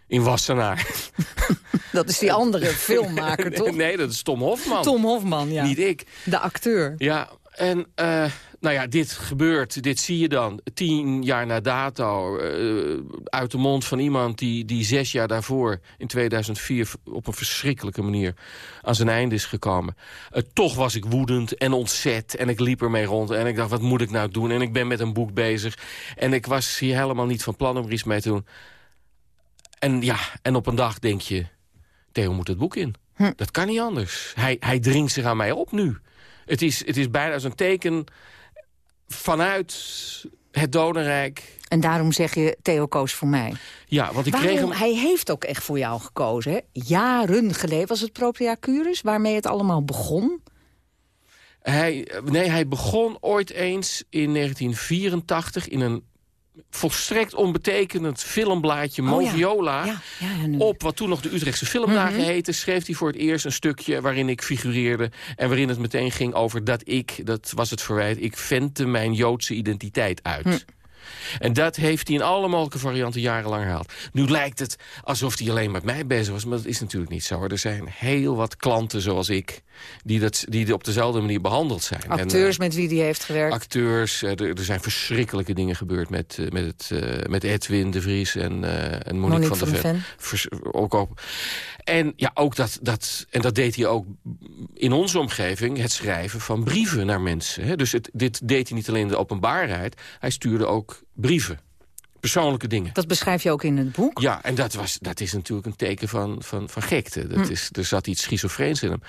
in Wassenaar?
Dat is die andere filmmaker, toch?
nee, dat is Tom Hofman.
Tom Hofman, ja.
Niet ik.
De acteur.
Ja, en eh, nou ja, dit gebeurt, dit zie je dan tien jaar na dato... eh, uit de mond van iemand die, die zes jaar daarvoor, in 2004... op een verschrikkelijke manier aan zijn einde is gekomen. Eh, toch was ik woedend en ontzet en ik liep ermee rond... en ik dacht, wat moet ik nou doen? En ik ben met een boek bezig. En ik was hier helemaal niet van plan om er iets mee te doen. En ja, en op een dag denk je... Theo moet het boek in. Dat kan niet anders. Hij, hij dringt zich aan mij op nu. Het is, het is bijna als een teken vanuit het dodenrijk.
En daarom zeg je, Theo koos voor mij.
Ja, want ik
Waarom?
kreeg hem...
Hij heeft ook echt voor jou gekozen. Hè? Jaren geleden was het Propria Curus, waarmee het allemaal begon.
Hij, nee, hij begon ooit eens in 1984 in een volstrekt onbetekenend filmblaadje
Oh ja.
Moviola.
Ja, ja.
Op wat toen nog de Utrechtse Filmdagen
Mhm.
heette... schreef hij voor het eerst een stukje waarin ik figureerde... en waarin het meteen ging over dat ik, dat was het verwijt... ik ventte mijn Joodse identiteit uit.
Hm.
En dat heeft hij in alle mogelijke varianten jarenlang herhaald. Nu lijkt het alsof hij alleen met mij bezig was, maar dat is natuurlijk niet zo. Er zijn heel wat klanten zoals ik die, dat, die op dezelfde manier behandeld zijn. En,
Acteurs
eh,
met wie die heeft gewerkt.
acteurs. eh, Er, er zijn verschrikkelijke dingen gebeurd met, eh, met, het, met Edwin de Vries en, en Monique,
Monique
van der
van der
Ven. Vers- ook op. En ja, ook dat, dat, en dat deed hij ook in onze omgeving, het schrijven van brieven naar mensen. Hè. Dus het, dit deed hij niet alleen in de openbaarheid, hij stuurde ook brieven. Persoonlijke dingen.
Dat beschrijf je ook in het boek.
Ja, en dat, was, dat is natuurlijk een teken van, van, van gekte. Dat
Hm.
is, er zat iets schizofreens in hem.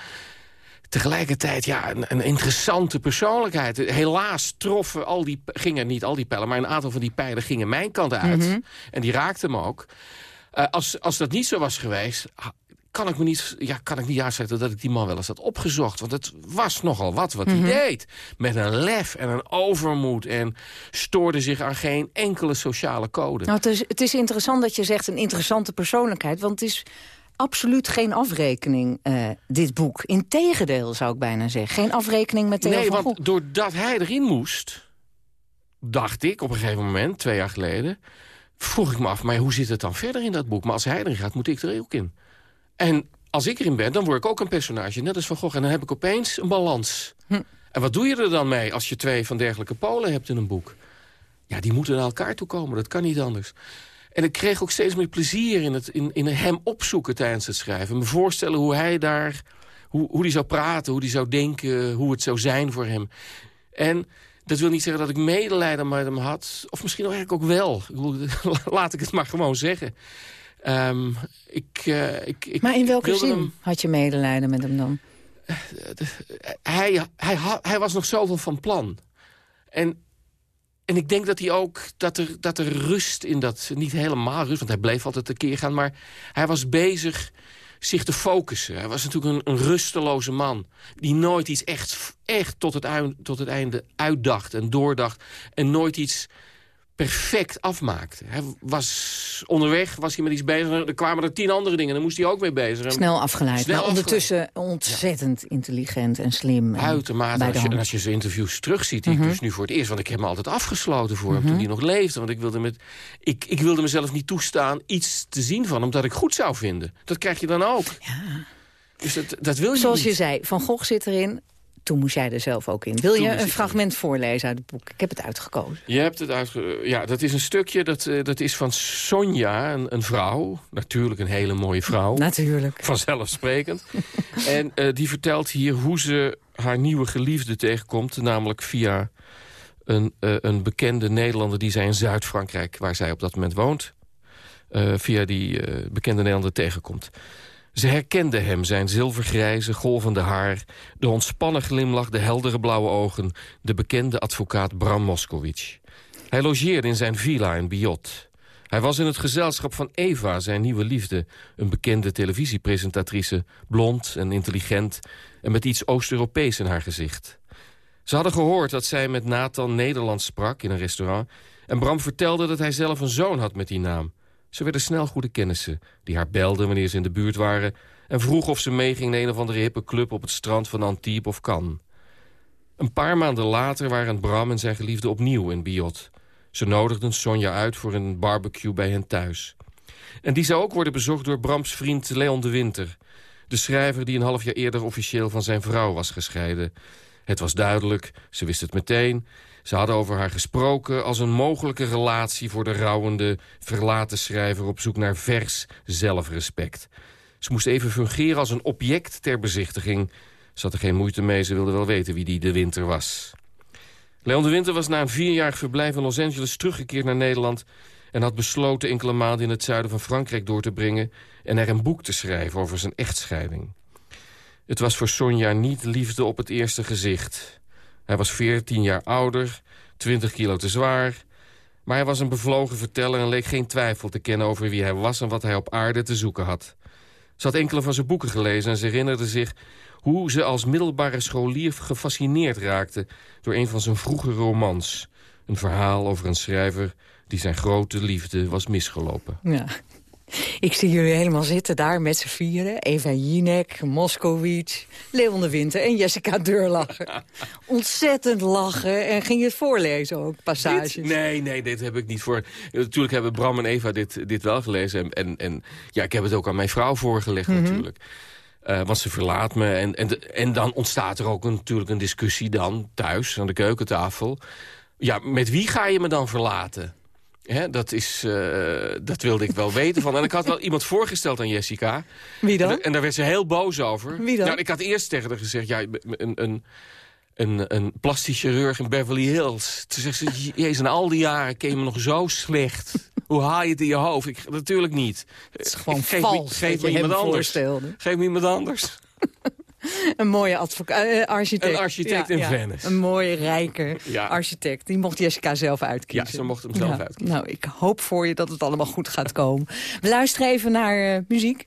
Tegelijkertijd, ja, een, een interessante persoonlijkheid. Helaas troffen al die, gingen niet al die pijlen... maar een aantal van die pijlen gingen mijn kant uit.
Mhm.
En die raakten me ook. Eh, als, als dat niet zo was geweest... kan ik me niet, ja, kan ik niet uitzetten dat ik die man wel eens had opgezocht. Want het was nogal wat wat
Mhm.
hij deed. Met een lef en een overmoed. En stoorde zich aan geen enkele sociale code.
Nou, het, is, het is interessant dat je zegt een interessante persoonlijkheid. Want het is absoluut geen afrekening, eh, dit boek. Integendeel, zou ik bijna zeggen. Geen afrekening met Theo
Nee,
van
want doordat hij erin moest... dacht ik op een gegeven moment, twee jaar geleden... vroeg ik me af, maar hoe zit het dan verder in dat boek? Maar als hij erin gaat, moet ik er ook in. En als ik erin ben, dan word ik ook een personage, net als Van Gogh. En dan heb ik opeens een balans.
Hm.
En wat doe je er dan mee als je twee van dergelijke polen hebt in een boek? Ja, die moeten naar elkaar toe komen, dat kan niet anders. En ik kreeg ook steeds meer plezier in, het, in, in hem opzoeken tijdens het schrijven. Me voorstellen hoe hij daar hoe, hoe die zou praten, hoe die zou denken, hoe het zou zijn voor hem. En dat wil niet zeggen dat ik medelijden met hem had. Of misschien eigenlijk ook wel. Laat ik het maar gewoon zeggen. Ehm, ik, eh, ik, ik,
Maar in welke zin
hem-
had je medelijden met hem dan?
hij, hij, hij was nog zoveel van plan. En, en ik denk dat hij ook, dat er, dat er rust in dat, niet helemaal rust, want hij bleef altijd tekeer gaan, maar hij was bezig zich te focussen. Hij was natuurlijk een, een rusteloze man, die nooit iets echt, echt tot, het tot het einde uitdacht en doordacht en nooit iets perfect afmaakte. Hij was onderweg, was hij met iets bezig, er kwamen er tien andere dingen, daar moest hij ook mee bezig.
Snel afgeleid,
Snel
maar ondertussen ontzettend intelligent en slim. en
Uitermate. Als je, en als je zijn interviews terugziet, die
Mhm.
ik dus nu voor het eerst... want ik heb me altijd afgesloten voor hem
Mhm.
toen hij nog leefde. Want ik wilde, met, ik, ik wilde mezelf niet toestaan iets te zien van hem... dat ik goed zou vinden. Dat krijg je dan ook. Dus dat, dat wil je
Zoals
niet.
je zei, Van Gogh zit erin. Toen moest jij er zelf ook in. Wil je een fragment voorlezen uit het boek? Ik heb het uitgekozen.
Je hebt het uitge... Ja, dat is een stukje, dat, eh, dat is van Sonja, een, een vrouw. Natuurlijk een hele mooie vrouw.
Natuurlijk.
Vanzelfsprekend. en eh, die vertelt hier hoe ze haar nieuwe geliefde tegenkomt. Namelijk via een, eh, een bekende Nederlander die zij in Zuid-Frankrijk... waar zij op dat moment woont. via die bekende Nederlander tegenkomt. Ze herkende hem, zijn zilvergrijze, golvende haar... de ontspannen glimlach, de heldere blauwe ogen... de bekende advocaat Bram Moskowitz. Hij logeerde in zijn villa in Biot. Hij was in het gezelschap van Eva, zijn nieuwe liefde... een bekende televisiepresentatrice, blond en intelligent... en met iets Oost-Europees in haar gezicht. Ze hadden gehoord dat zij met Nathan Nederlands sprak in een restaurant... en Bram vertelde dat hij zelf een zoon had met die naam. Ze werden snel goede kennissen, die haar belden wanneer ze in de buurt waren... en vroegen of ze meeging naar een of andere hippe club op het strand van Antibes of Cannes. Een paar maanden later waren Bram en zijn geliefde opnieuw in Biot. Ze nodigden Sonja uit voor een barbecue bij hen thuis. En die zou ook worden bezocht door Brams vriend Leon de Winter... de schrijver die een half jaar eerder officieel van zijn vrouw was gescheiden. Het was duidelijk, ze wist het meteen... Ze hadden over haar gesproken als een mogelijke relatie... voor de rouwende, verlaten schrijver op zoek naar vers zelfrespect. Ze moest even fungeren als een object ter bezichtiging. Ze had er geen moeite mee, ze wilde wel weten wie die de winter was. Leon de Winter was na een vierjarig verblijf in Los Angeles teruggekeerd naar Nederland... en had besloten enkele maanden in het zuiden van Frankrijk door te brengen... en er een boek te schrijven over zijn echtscheiding. Het was voor Sonja niet liefde op het eerste gezicht. Hij was 14 jaar ouder, 20 kilo te zwaar... maar hij was een bevlogen verteller en leek geen twijfel te kennen... over wie hij was en wat hij op aarde te zoeken had. Ze had enkele van zijn boeken gelezen en ze herinnerde zich... hoe ze als middelbare scholier gefascineerd raakte... door een van zijn vroege romans. Een verhaal over een schrijver die zijn grote liefde was misgelopen.
Ja. Ik zie jullie helemaal zitten daar met z'n vieren. Eva Jinek, Moskowitz, Leon de Winter en Jessica Deurlacher. Ontzettend lachen. En ging je het voorlezen ook, passages?
Dit? Nee, nee, dit heb ik niet voor. Natuurlijk hebben Bram en Eva dit, dit wel gelezen. En, en, en ja, ik heb het ook aan mijn vrouw voorgelegd
Mhm.
natuurlijk. Eh, want ze verlaat me. En, en, en dan ontstaat er ook een, natuurlijk een discussie dan thuis aan de keukentafel. Ja, met wie ga je me dan verlaten? Hè, dat, is, eh, dat wilde ik wel weten van. En ik had wel iemand voorgesteld aan Jessica.
Wie dan?
En, en daar werd ze heel boos over.
Wie dan?
Nou, ik had eerst tegen haar gezegd... Ja, een, een, een, een plastisch chirurg in Beverly Hills. Toen zegt ze, jezus, in al die jaren ken je me nog zo slecht. Hoe haal je het in je hoofd? Ik, natuurlijk niet. Het is
gewoon
geef
vals
Me, geef me iemand anders. Geef me iemand anders.
Een mooie eh, architect.
Een architect in Venice.
Een mooie, rijke
Ja.
architect. Die mocht Jessica zelf uitkiezen.
Ja, ze mocht hem zelf uitkiezen.
Nou, ik hoop voor je dat het allemaal goed gaat komen. We luisteren even naar eh, muziek.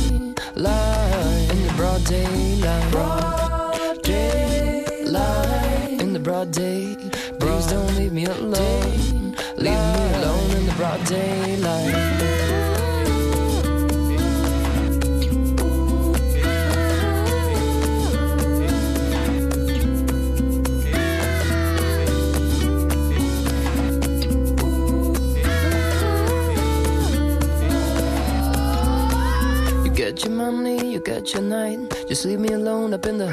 Daylight. In the broad daylight. Broad daylight. In the broad day. Please don't leave me alone. Leave me alone in the broad daylight. Get your night. Just leave me alone up in the.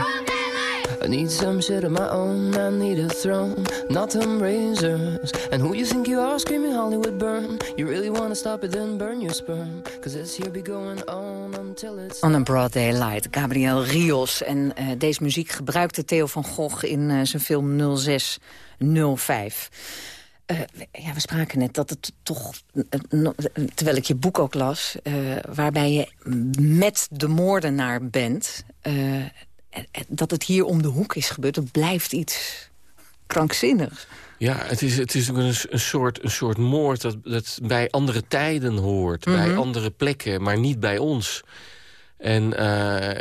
I need some shit of my own. I need a throne, not them razors. And who you think you are, screaming Hollywood burn? You really wanna stop it, then burn your sperm. Cause this here be going on until it's.
On a Broad Daylight, Gabriel Rios. En eh, deze muziek gebruikte Theo van Gogh in eh, zijn film 0605. Eh, ja, we spraken net dat het toch, eh, terwijl ik je boek ook las... eh, waarbij je met de moordenaar bent... dat het hier om de hoek is gebeurd. Het blijft iets krankzinnigs.
Ja, het is, het is een, een, soort, een soort moord dat, dat bij andere tijden hoort. Bij
Mhm.
andere plekken, maar niet bij ons. En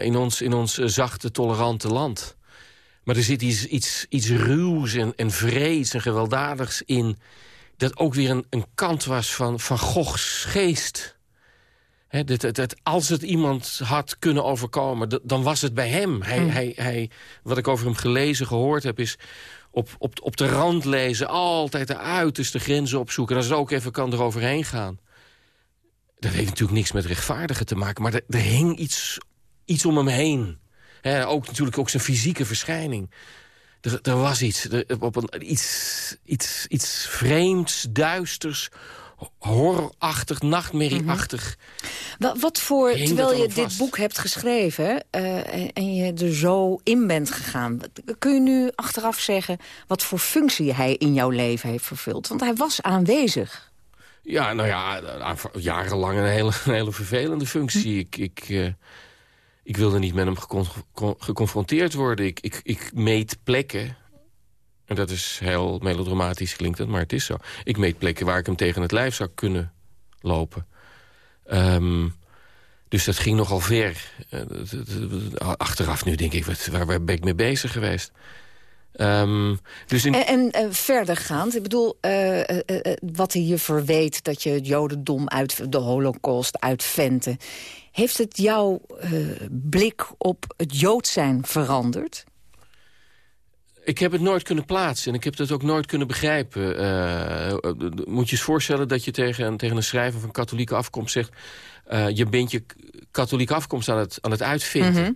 in, ons, in ons zachte, tolerante land. Maar er zit iets, iets, iets ruws en, en vreeds en gewelddadigs in... dat ook weer een, een kant was van, van Goghs geest. Dat, dat, dat als het iemand had kunnen overkomen, dat- dan was het bij hem. Hij,
Mm.
hij, hij, wat ik over hem gelezen, gehoord heb, is op, op, op de rand lezen... altijd de uiterste grenzen opzoeken. En als het ook even kan, eroverheen gaan. Dat heeft natuurlijk niks met rechtvaardigen te maken... maar er, er hing iets, iets om hem heen. Ook natuurlijk ook zijn fysieke verschijning. Er, er was iets, er, op een, iets, iets, iets vreemds, duisters, horrorachtig, nachtmerrieachtig.
Wa- Wat voor,
Hing
terwijl je dit boek hebt geschreven eh, en- je er zo in bent gegaan... kun je nu achteraf zeggen wat voor functie hij in jouw leven heeft vervuld? Want hij was aanwezig.
Ja, nou ja, jarenlang een hele, een hele vervelende functie. Ik, ik, eh, ik wilde niet met hem gecon- con- geconfronteerd worden. Ik, ik, ik meet plekken. En dat is heel melodramatisch klinkt het, maar het is zo. Ik meet plekken waar ik hem tegen het lijf zou kunnen lopen. Ehm, dus dat ging nogal ver. Eh, dat- dat- dat- Achteraf nu denk ik, waar, ben ik mee bezig geweest? Ehm, dus
En, en eh, verdergaand, ik bedoel, eh, wat hij je verweet... dat je het jodendom uit de holocaust uitvente... heeft het jouw eh, blik op het jood zijn veranderd?
Ik heb het nooit kunnen plaatsen en ik heb dat ook nooit kunnen begrijpen. Eh, eh, moet je eens voorstellen dat je tegen, een- tegen een schrijver van katholieke afkomst zegt... je bent je katholieke afkomst aan het, aan het uitvinden.
Mhm.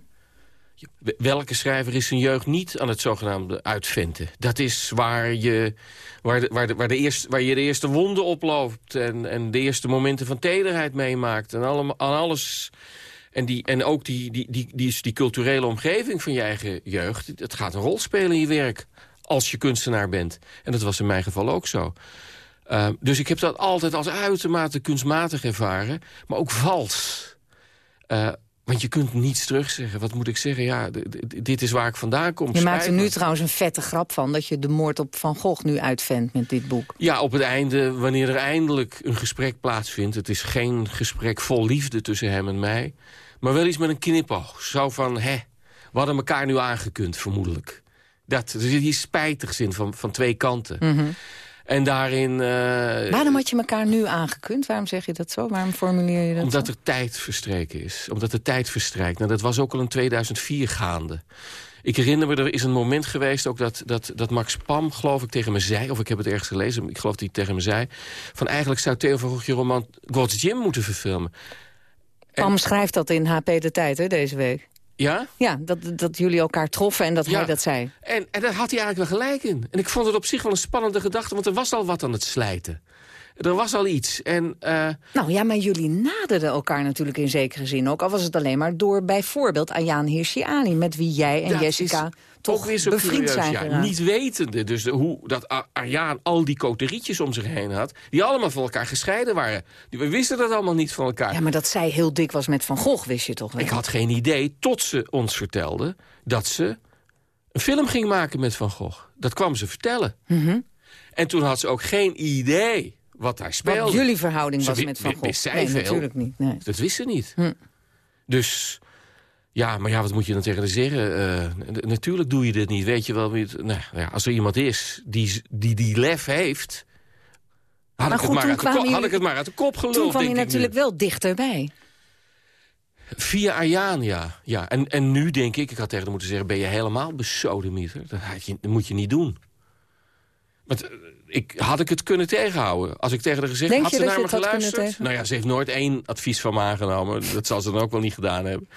Welke schrijver is zijn jeugd niet aan het zogenaamde uitvinden? Dat is waar je, waar de, waar de, waar de eerste, waar je de eerste wonden oploopt... En, en de eerste momenten van tederheid meemaakt. En allemaal, aan alles... En, die, en ook die, die, die, die, die culturele omgeving van je eigen jeugd... het gaat een rol spelen in je werk als je kunstenaar bent. En dat was in mijn geval ook zo. Uh, dus ik heb dat altijd als uitermate kunstmatig ervaren, maar ook vals. Uh, want je kunt niets terugzeggen. Wat moet ik zeggen? Ja, dit is waar ik vandaan kom.
Je maakt er nu trouwens een vette grap van... dat je de moord op Van Gogh nu uitvendt met dit boek.
Ja, op het einde, wanneer er eindelijk een gesprek plaatsvindt... het is geen gesprek vol liefde tussen hem en mij... maar wel iets met een knipoog. Zo van, hè, we hadden elkaar nu aangekund, vermoedelijk. Dat, er zit die spijtig zin van, van twee kanten.
Mm -hmm.
En daarin... Uh,
Waarom had je elkaar nu aangekund? Waarom zeg je dat zo? Waarom formuleer je dat
Omdat
zo?
er tijd verstreken is. Omdat de tijd verstrijkt. Nou, dat was ook al in 2004 gaande. Ik herinner me, er is een moment geweest... ook dat, dat, dat Max Pam, geloof ik, tegen me zei... of ik heb het ergens gelezen, ik geloof dat hij tegen me zei... van eigenlijk zou Theo van Gogh je roman God's Gym moeten verfilmen.
Pam en... schrijft dat in HP De Tijd, hè, deze week.
Ja?
Ja, dat, dat jullie elkaar troffen en dat
ja.
hij dat zei.
En, en daar had hij eigenlijk wel gelijk in. En ik vond het op zich wel een spannende gedachte, want er was al wat aan het slijten. Er was al iets. En, eh,
Nou ja, maar jullie naderden elkaar natuurlijk in zekere zin ook. Al was het alleen maar door bijvoorbeeld Ayaan Hirsi Ali... met wie jij en
Dat
Jessica toch
weer zo
bevriend
curieus,
zijn
ja.
geraakt.
Niet wetende dus de- hoe dat A- Arjaan al die coterietjes om zich heen had... die allemaal van elkaar gescheiden waren. We wisten dat allemaal niet van elkaar.
Ja, maar dat zij heel dik was met Van Gogh, wist je toch wel?
Ik had geen idee, tot ze ons vertelde... dat ze een film ging maken met Van Gogh. Dat kwam ze vertellen.
Mhm.
En toen had ze ook geen idee wat daar speelde.
Wat jullie verhouding was met Van Gogh.
wist zij
nee,
veel.
natuurlijk niet. Nee.
Dat wist ze niet.
Hm.
Dus, ja, maar ja, wat moet je dan tegen haar zeggen? Eh, n- natuurlijk doe je dit niet. Weet je wel, nou, ja, als er iemand is die die, die lef heeft... Had,
Maar
ik,
goed,
het maar uit de had ik het maar uit de kop geluld,
Toen kwam je
nu.
natuurlijk wel dichterbij.
Via Arjaan, ja. ja. En, en nu denk ik, ik had tegen haar moeten zeggen... ben je helemaal besodemieter? Dat, had je, dat moet je niet doen. Want, eh, ik, had ik het kunnen tegenhouden? Als ik tegen haar gezegd,
Denk
had ze naar me geluisterd? Nou ja, ze heeft nooit één advies van me aangenomen. Dat zal ze dan ook wel niet gedaan hebben.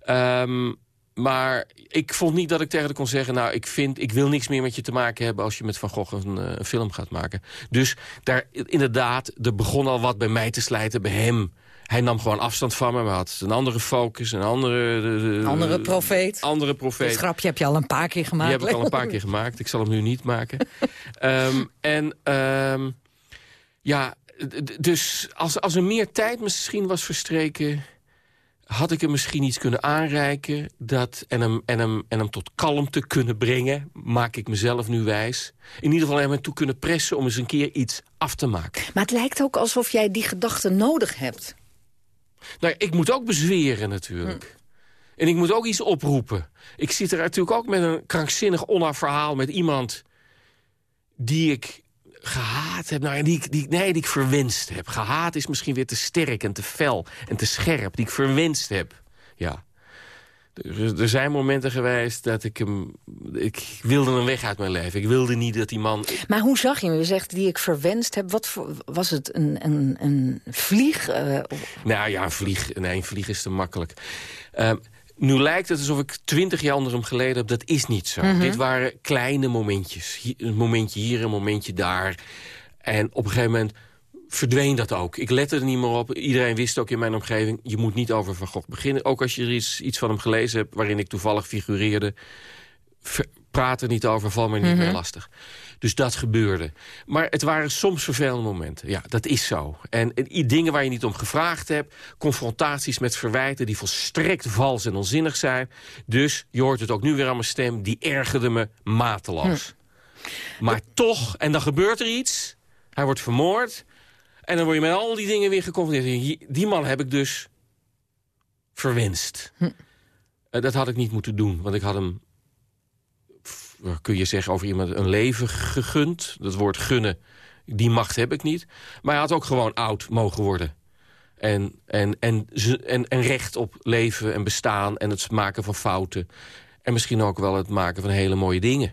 Ehm, maar ik vond niet dat ik tegen haar kon zeggen... nou, ik, vind, ik wil niks meer met je te maken hebben... als je met Van Gogh een, eh, film gaat maken. Dus daar, inderdaad, er begon al wat bij mij te slijten, bij hem. Hij nam gewoon afstand van me, maar had een andere focus, een andere... de- de-
Andere profeet.
Andere profeet.
Dat grapje heb je al een paar keer gemaakt.
Die heb ik al een paar keer gemaakt. Ik zal hem nu niet maken. Ehm, en ehm, ja, dus als, als er meer tijd misschien was verstreken... had ik hem misschien iets kunnen aanreiken... Dat, en, hem, en, hem, en hem tot kalmte kunnen brengen. Maak ik mezelf nu wijs. In ieder geval hem ertoe kunnen pressen om eens een keer iets af te maken.
Maar het lijkt ook alsof jij die gedachten nodig hebt.
Nou, ik moet ook bezweren natuurlijk. En ik moet ook iets oproepen. Ik zit er natuurlijk ook met een krankzinnig onaf verhaal... met iemand die ik gehaat heb. Nou, ja, die, ik- die, nee, die ik verwenst heb. Gehaat is misschien weer te sterk en te fel en te scherp. Die ik verwenst heb. Ja. Er, er zijn momenten geweest dat ik hem... Ik wilde hem weg uit mijn leven. Ik wilde niet dat die man...
Maar hoe zag je hem? Je zegt die ik verwenst heb. Wat voor, was het een, een, een vlieg? of-
Nou ja, een vlieg, nee, een vlieg is te makkelijk. Ehm, nu lijkt het alsof ik twintig jaar onder hem geleden heb. Dat is niet zo.
Mhm.
Dit waren kleine momentjes. Hier- een momentje hier, een momentje daar. En op een gegeven moment verdween dat ook. Ik lette er niet meer op. Iedereen wist ook in mijn omgeving... je moet niet over Van Gogh beginnen. Ook als je er iets, iets van hem gelezen hebt... waarin ik toevallig figureerde... praat er niet over, val me niet
Mhm.
meer lastig. Dus dat gebeurde. Maar het waren soms vervelende momenten. Ja, dat is zo. En, dingen waar je niet om gevraagd hebt... confrontaties met verwijten die volstrekt vals en onzinnig zijn. Dus, je hoort het ook nu weer aan mijn stem... die ergerde me mateloos. Maar toch, en dan gebeurt er iets... hij wordt vermoord... en dan word je met al die dingen weer geconfronteerd. Die- man heb ik dus verwenst. Eh, dat had ik niet moeten doen, want ik had hem kun je zeggen over iemand een leven gegund. Dat woord gunnen, die macht heb ik niet. Maar hij had ook gewoon oud mogen worden. En, en, en, en, en recht op leven en bestaan en het maken van fouten. En misschien ook wel het maken van hele mooie dingen.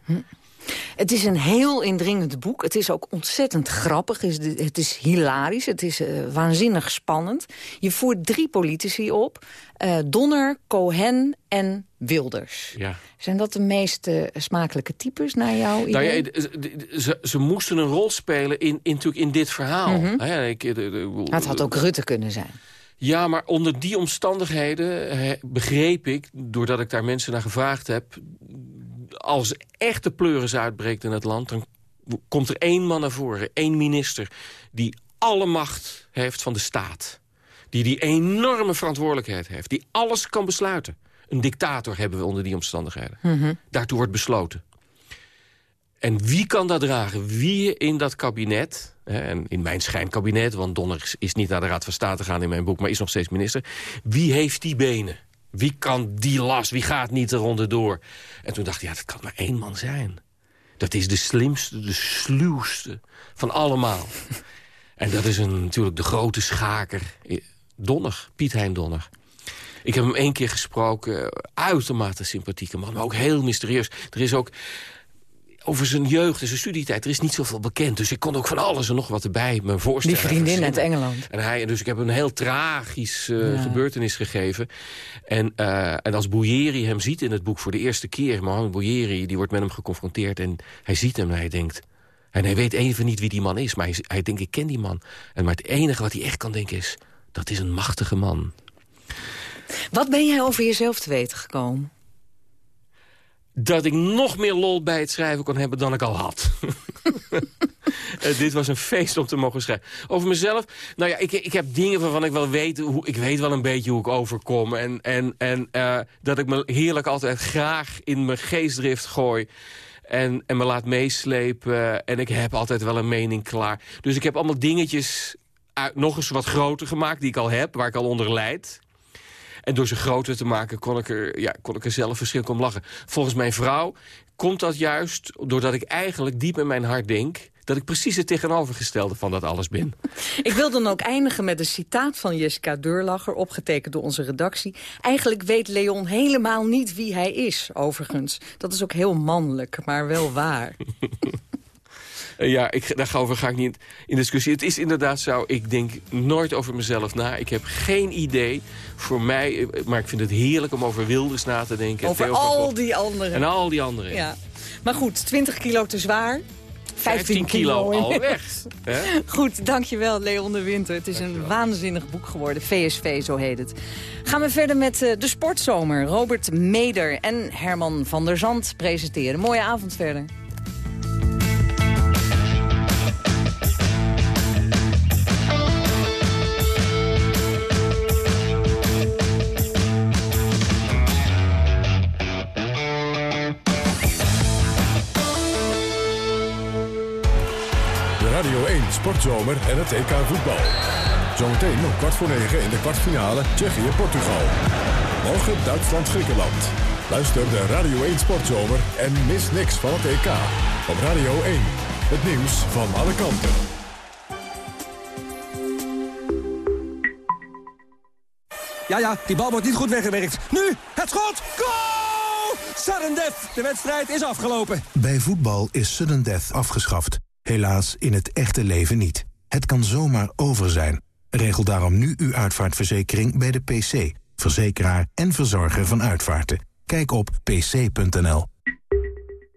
Het is een heel indringend boek. Het is ook ontzettend grappig. Het is, hilarisch. Het is eh, waanzinnig spannend. Je voert drie politici op. eh, Donner, Cohen en Wilders.
Ja.
Zijn dat de meest eh, smakelijke types naar jou?
Nou ja, ze, ze moesten een rol spelen in, in, natuurlijk in dit verhaal. Hè, ik, de- de-
het had ook Rutte kunnen zijn.
Ja, maar onder die omstandigheden begreep ik... doordat ik daar mensen naar gevraagd heb... als echt de pleuris uitbreekt in het land... dan komt er één man naar voren, één minister... die alle macht heeft van de staat. Die die enorme verantwoordelijkheid heeft. Die alles kan besluiten. Een dictator hebben we onder die omstandigheden. Daartoe wordt besloten. En wie kan dat dragen? Wie in dat kabinet, en in mijn schijnkabinet... want Donner is- is niet naar de Raad van State gegaan in mijn boek... maar is nog steeds minister. Wie heeft die benen? Wie kan die last? Wie gaat niet eronder door? En toen dacht ik, ja, dat kan maar één man zijn. Dat is de slimste, de sluwste van allemaal. en dat is een, natuurlijk de grote schaker. eh, Donner, Piet Hein Donner. Ik heb hem één keer gesproken. Uitermate sympathieke man, maar ook heel mysterieus. Er is ook over zijn jeugd en zijn studietijd. Er is niet zoveel bekend, dus ik kon ook van alles en nog wat erbij me voorstellen.
Die vriendin uit Engeland.
En hij, dus ik heb een heel tragisch eh,
Ja.
gebeurtenis gegeven. En, eh, en als Bouyeri hem ziet in het boek voor de eerste keer... Mohamed Bouyeri, die wordt met hem geconfronteerd... en hij ziet hem en hij denkt... En hij weet even niet wie die man is, maar hij, hij denkt, ik ken die man. En maar het enige wat hij echt kan denken is, dat is een machtige man.
Wat ben jij over jezelf te weten gekomen?
Dat ik nog meer lol bij het schrijven kon hebben dan ik al had. Uh, dit was een feest om te mogen schrijven. Over mezelf, nou ja, ik, ik heb dingen waarvan ik wel weet... Hoe, ik weet wel een beetje hoe ik overkom. En, en, en uh, dat ik me heerlijk altijd graag in mijn geestdrift gooi. En, en me laat meeslepen. En ik heb altijd wel een mening klaar. Dus ik heb allemaal dingetjes nog eens wat groter gemaakt... die ik al heb, waar ik al onder leid. En door ze groter te maken kon ik er, ja, kon ik er zelf verschrikkelijk om lachen. Volgens mijn vrouw komt dat juist doordat ik eigenlijk diep in mijn hart denk dat ik precies het tegenovergestelde van dat alles ben.
Ik wil dan ook eindigen met een citaat van Jessica Deurlacher... opgetekend door onze redactie. Eigenlijk weet Leon helemaal niet wie hij is, overigens. Dat is ook heel mannelijk, maar wel waar.
Uh, ja, ik, daarover ga ik niet in discussie. Het is inderdaad zo, ik denk nooit over mezelf na. Ik heb geen idee voor mij, eh, maar ik vind het heerlijk om over Wilders na te denken.
Over al die anderen.
En al die anderen.
Ja. Maar goed, 20 kilo te zwaar.
15 kilo, kilo al weg.
Goed, dankjewel Leon de Winter. Het is dankjewel. een waanzinnig boek geworden. VSV, zo heet het. Gaan we verder met uh, de sportzomer. Robert Meder en Herman van der Zand presenteren. Mooie avond verder.
Sportzomer en het EK voetbal. Zometeen om kwart voor negen in de kwartfinale Tsjechië-Portugal. Morgen Duitsland-Griekenland. Luister de Radio 1 Sportzomer en mis niks van het EK. Op Radio 1. Het nieuws van alle kanten.
Ja, ja, die bal wordt niet goed weggewerkt. Nu, het schot! Goal! Sudden death! De wedstrijd is afgelopen.
Bij voetbal is sudden death afgeschaft. Helaas in het echte leven niet. Het kan zomaar over zijn. Regel daarom nu uw uitvaartverzekering bij de PC, verzekeraar en verzorger van uitvaarten. Kijk op pc.nl.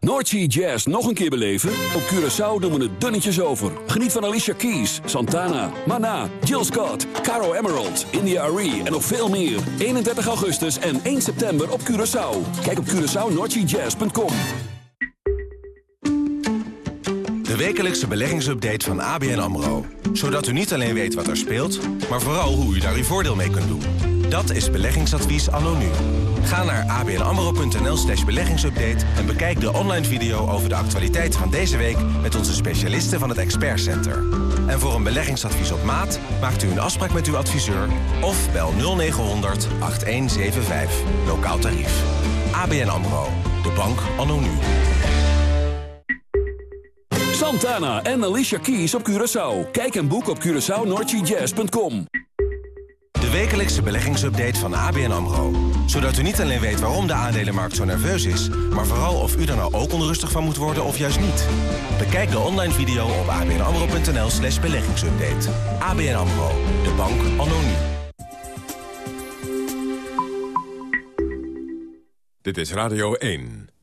Noordsea Jazz nog een keer beleven? Op Curaçao doen we het dunnetjes over. Geniet van Alicia Keys, Santana, Mana, Jill Scott, Caro Emerald, India Arie en nog veel meer. 31 augustus en 1 september op Curaçao. Kijk op CuraçaoNoordseaJazz.com.
De wekelijkse beleggingsupdate van ABN AMRO. Zodat u niet alleen weet wat er speelt, maar vooral hoe u daar uw voordeel mee kunt doen. Dat is beleggingsadvies nu. Ga naar abnamro.nl slash beleggingsupdate... en bekijk de online video over de actualiteiten van deze week... met onze specialisten van het Expert Center. En voor een beleggingsadvies op maat... maakt u een afspraak met uw adviseur... of bel 0900 8175. Lokaal tarief. ABN AMRO. De bank anno nu.
Santana en Alicia Keys op Curaçao. Kijk en boek op CuraçaoNoordseaJazz.com.
De wekelijkse beleggingsupdate van ABN AMRO. Zodat u niet alleen weet waarom de aandelenmarkt zo nerveus is... maar vooral of u er nou ook onrustig van moet worden of juist niet. Bekijk de online video op abnamro.nl slash beleggingsupdate. ABN AMRO, de bank nu.
Dit is Radio 1.